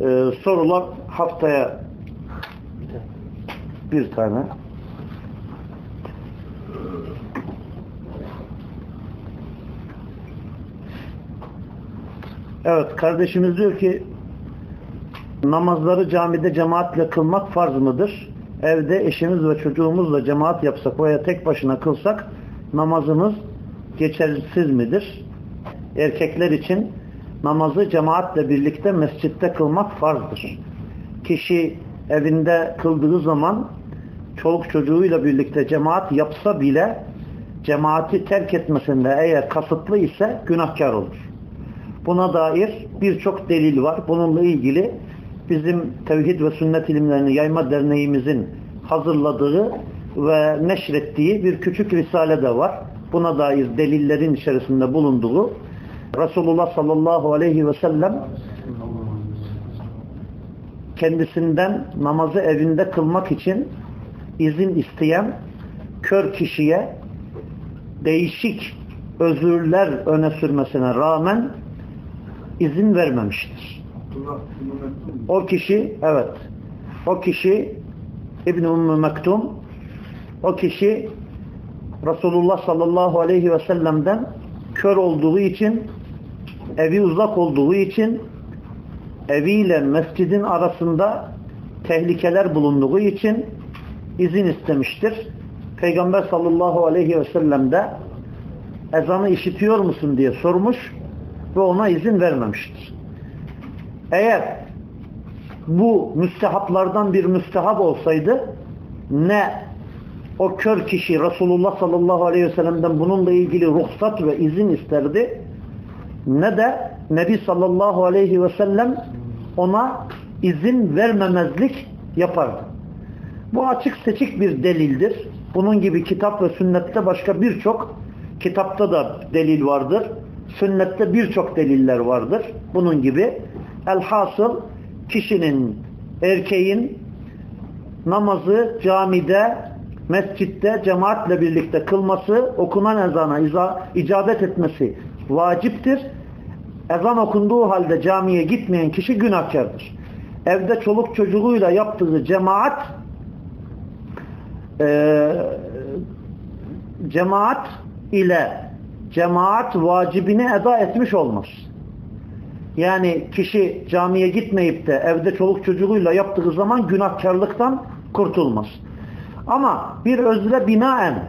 Ee, sorular haftaya bir tane. Evet kardeşimiz diyor ki namazları camide cemaatle kılmak farz mıdır? Evde eşimiz ve çocuğumuzla cemaat yapsak veya tek başına kılsak namazımız geçersiz midir? Erkekler için namazı cemaatle birlikte mescitte kılmak farzdır. Kişi evinde kıldığı zaman çoluk çocuğuyla birlikte cemaat yapsa bile cemaati terk etmesinde eğer kasıtlı ise günahkar olur. Buna dair birçok delil var. Bununla ilgili bizim Tevhid ve Sünnet İlimlerini Yayma Derneğimizin hazırladığı ve neşrettiği bir küçük risale de var. Buna dair delillerin içerisinde bulunduğu Resulullah sallallahu aleyhi ve sellem kendisinden namazı evinde kılmak için izin isteyen kör kişiye değişik özürler öne sürmesine rağmen izin vermemiştir. O kişi evet o kişi İbn-i Ümmü Mektum o kişi Resulullah sallallahu aleyhi ve sellem'den kör olduğu için evi uzak olduğu için eviyle mescidin arasında tehlikeler bulunduğu için izin istemiştir. Peygamber sallallahu aleyhi ve sellem de ezanı işitiyor musun diye sormuş ve ona izin vermemiştir. Eğer bu müstehaplardan bir müstehap olsaydı ne o kör kişi Resulullah sallallahu aleyhi ve sellem'den bununla ilgili ruhsat ve izin isterdi ne de Nebi sallallahu aleyhi ve sellem ona izin vermemezlik yapardı. Bu açık seçik bir delildir. Bunun gibi kitap ve sünnette başka birçok kitapta da delil vardır. Sünnette birçok deliller vardır. Bunun gibi elhasıl kişinin, erkeğin namazı camide mescitte cemaatle birlikte kılması, okunan ezana icabet etmesi vaciptir. Ezan okunduğu halde camiye gitmeyen kişi günahkardır. Evde çoluk çocuğuyla yaptığı cemaat e, cemaat ile cemaat vacibini eda etmiş olmaz. Yani kişi camiye gitmeyip de evde çoluk çocuğuyla yaptığı zaman günahkarlıktan kurtulmaz. Ama bir özre binaen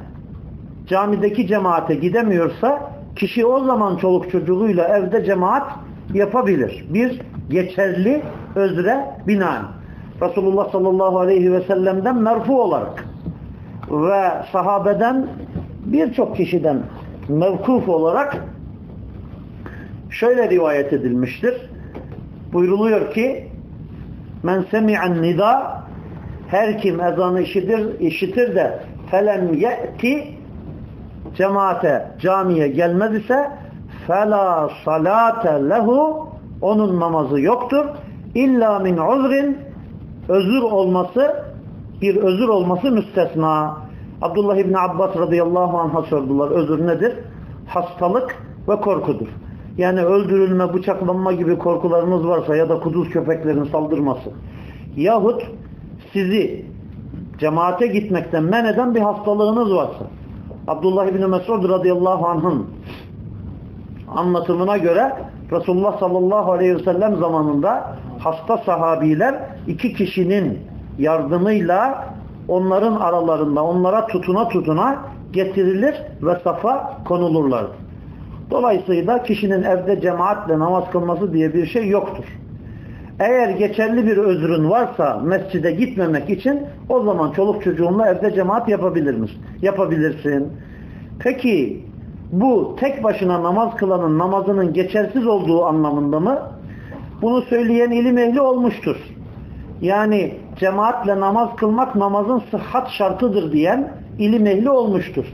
camideki cemaate gidemiyorsa kişi o zaman çoluk çocuğuyla evde cemaat yapabilir. Bir geçerli özre binaen. Resulullah sallallahu aleyhi ve sellem'den merfu olarak ve sahabeden birçok kişiden mevkuf olarak şöyle rivayet edilmiştir. Buyruluyor ki men semi'an nida her kim ezanı işitir, işitir de felem ye'ti cemaate, camiye gelmez ise fela salate lehu onun namazı yoktur. İlla min uzrin özür olması bir özür olması müstesna. Abdullah İbni Abbas radıyallahu anh'a sordular. Özür nedir? Hastalık ve korkudur. Yani öldürülme, bıçaklanma gibi korkularınız varsa ya da kuduz köpeklerin saldırması yahut sizi cemaate gitmekten men eden bir hastalığınız varsa Abdullah İbni Mesud radıyallahu anh'ın anlatımına göre Resulullah sallallahu aleyhi ve sellem zamanında hasta sahabiler iki kişinin yardımıyla onların aralarında onlara tutuna tutuna getirilir ve safa konulurlar. Dolayısıyla kişinin evde cemaatle namaz kılması diye bir şey yoktur. Eğer geçerli bir özrün varsa mescide gitmemek için o zaman çoluk çocuğunla evde cemaat yapabilir misin? Yapabilirsin. Peki bu tek başına namaz kılanın namazının geçersiz olduğu anlamında mı? Bunu söyleyen ilim ehli olmuştur. Yani cemaatle namaz kılmak namazın sıhhat şartıdır diyen ilim ehli olmuştur.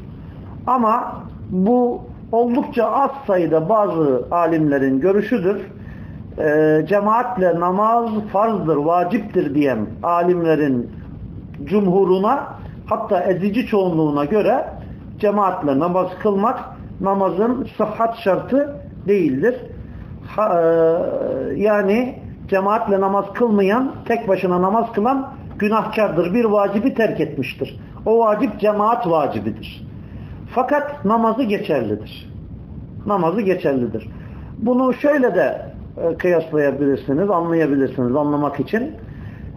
Ama bu oldukça az sayıda bazı alimlerin görüşüdür. E, cemaatle namaz farzdır, vaciptir diyen alimlerin cumhuruna hatta ezici çoğunluğuna göre cemaatle namaz kılmak namazın sıhhat şartı değildir. Ha, e, yani cemaatle namaz kılmayan, tek başına namaz kılan günahkardır. Bir vacibi terk etmiştir. O vacip cemaat vacibidir. Fakat namazı geçerlidir. Namazı geçerlidir. Bunu şöyle de e, kıyaslayabilirsiniz, anlayabilirsiniz anlamak için.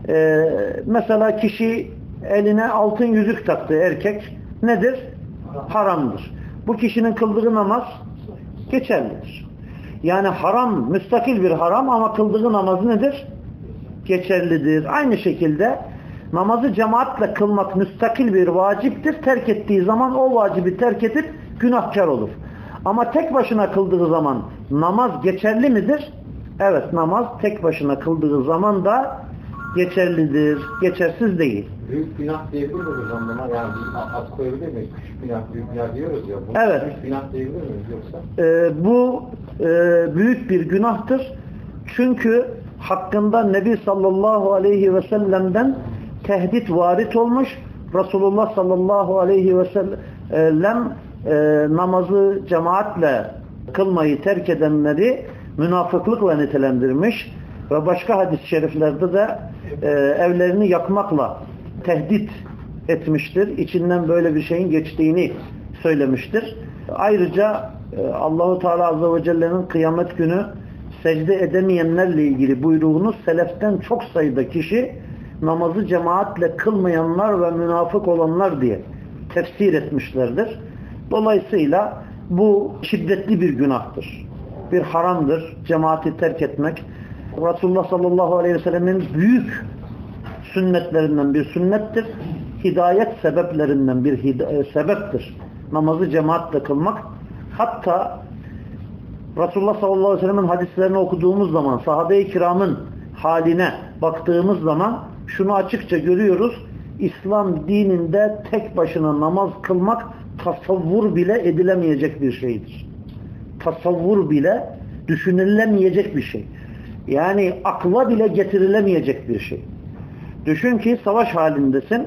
E, mesela kişi eline altın yüzük taktı erkek nedir? Haramdır. Bu kişinin kıldığı namaz geçerlidir. Yani haram, müstakil bir haram ama kıldığı namaz nedir? Geçerlidir. Aynı şekilde namazı cemaatle kılmak müstakil bir vaciptir. Terk ettiği zaman o vacibi terk edip günahkar olur. Ama tek başına kıldığı zaman namaz geçerli midir? Evet namaz tek başına kıldığı zaman da geçerlidir. Geçersiz değil. Büyük günah diyebilir miyiz onlara? Yani ad koyabilir miyiz? Küçük günah, büyük günah diyoruz ya. Bu Evet. Büyük günah diyebilir miyiz yoksa? Ee, bu e, büyük bir günahtır. Çünkü hakkında Nebi sallallahu aleyhi ve sellem'den tehdit varit olmuş. Resulullah sallallahu aleyhi ve sellem e, namazı cemaatle kılmayı terk edenleri münafıklıkla nitelendirmiş ve başka hadis-i şeriflerde de e, evlerini yakmakla tehdit etmiştir. İçinden böyle bir şeyin geçtiğini söylemiştir. Ayrıca e, Allahu Teala Azze ve Celle'nin kıyamet günü secde edemeyenlerle ilgili buyruğunu seleften çok sayıda kişi namazı cemaatle kılmayanlar ve münafık olanlar diye tefsir etmişlerdir. Dolayısıyla bu şiddetli bir günahtır. Bir haramdır cemaati terk etmek. Resulullah sallallahu aleyhi ve sellemin büyük sünnetlerinden bir sünnettir. Hidayet sebeplerinden bir e, sebeptir. Namazı cemaatle kılmak. Hatta Resulullah sallallahu aleyhi ve sellemin hadislerini okuduğumuz zaman sahabe-i kiramın haline baktığımız zaman şunu açıkça görüyoruz. İslam dininde tek başına namaz kılmak tasavvur bile edilemeyecek bir şeydir. Tasavvur bile düşünülemeyecek bir şey. Yani akla bile getirilemeyecek bir şey. Düşün ki savaş halindesin.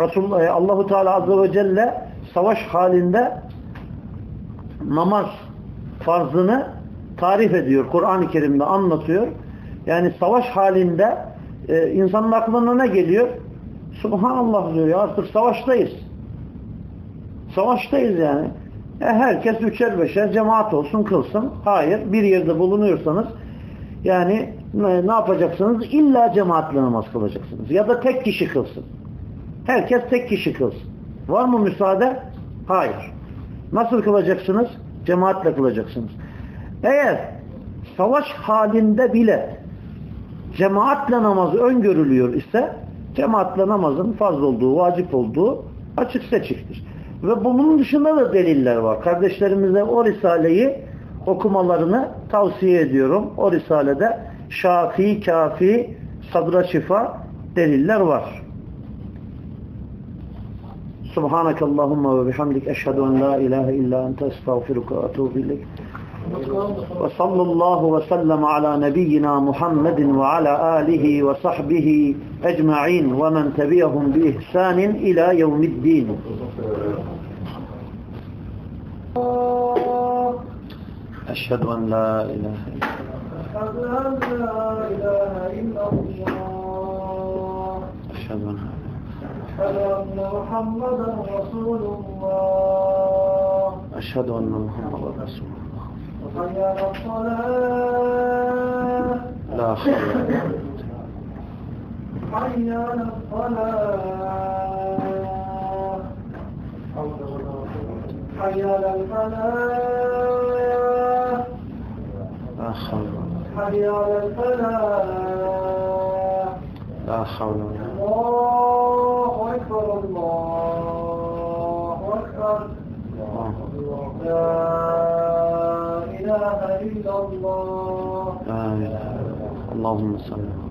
Resulullah e, Allahu Teala azze ve celle savaş halinde namaz farzını tarif ediyor. Kur'an-ı Kerim'de anlatıyor. Yani savaş halinde e, insanın aklına ne geliyor? Subhanallah diyor ya artık savaştayız. Savaştayız yani. E, herkes üçer beşer cemaat olsun kılsın. Hayır bir yerde bulunuyorsanız yani ne, yapacaksınız? İlla cemaatle namaz kılacaksınız. Ya da tek kişi kılsın. Herkes tek kişi kılsın. Var mı müsaade? Hayır. Nasıl kılacaksınız? Cemaatle kılacaksınız. Eğer savaş halinde bile cemaatle namaz öngörülüyor ise cemaatle namazın farz olduğu, vacip olduğu açık seçiktir. Ve bunun dışında da deliller var. Kardeşlerimize o Risale'yi okumalarını tavsiye ediyorum. O Risale'de şafi, kafi, sadra şifa deliller var. Subhaneke Allahumma ve bihamdik eşhedü en la ilahe illa ente estağfiruka ve etûbü ileyk. وصلى الله وسلم على نبينا محمد وعلى آله وصحبه أجمعين ومن تبعهم بإحسان إلى يوم الدين. أشهد أن لا إله إلا الله. أشهد أن محمدا رسول الله. أشهد أن محمدا رسول الله. حي على الصلاة لا حي حي على الصلاة حي على الفلاح لا حول ولا قوه الا بالله حي على الفلاح لا حول ولا قوه الا بالله الله أكبر الله أكبر الله إله إلا الله la ilahe. Allahümme salli.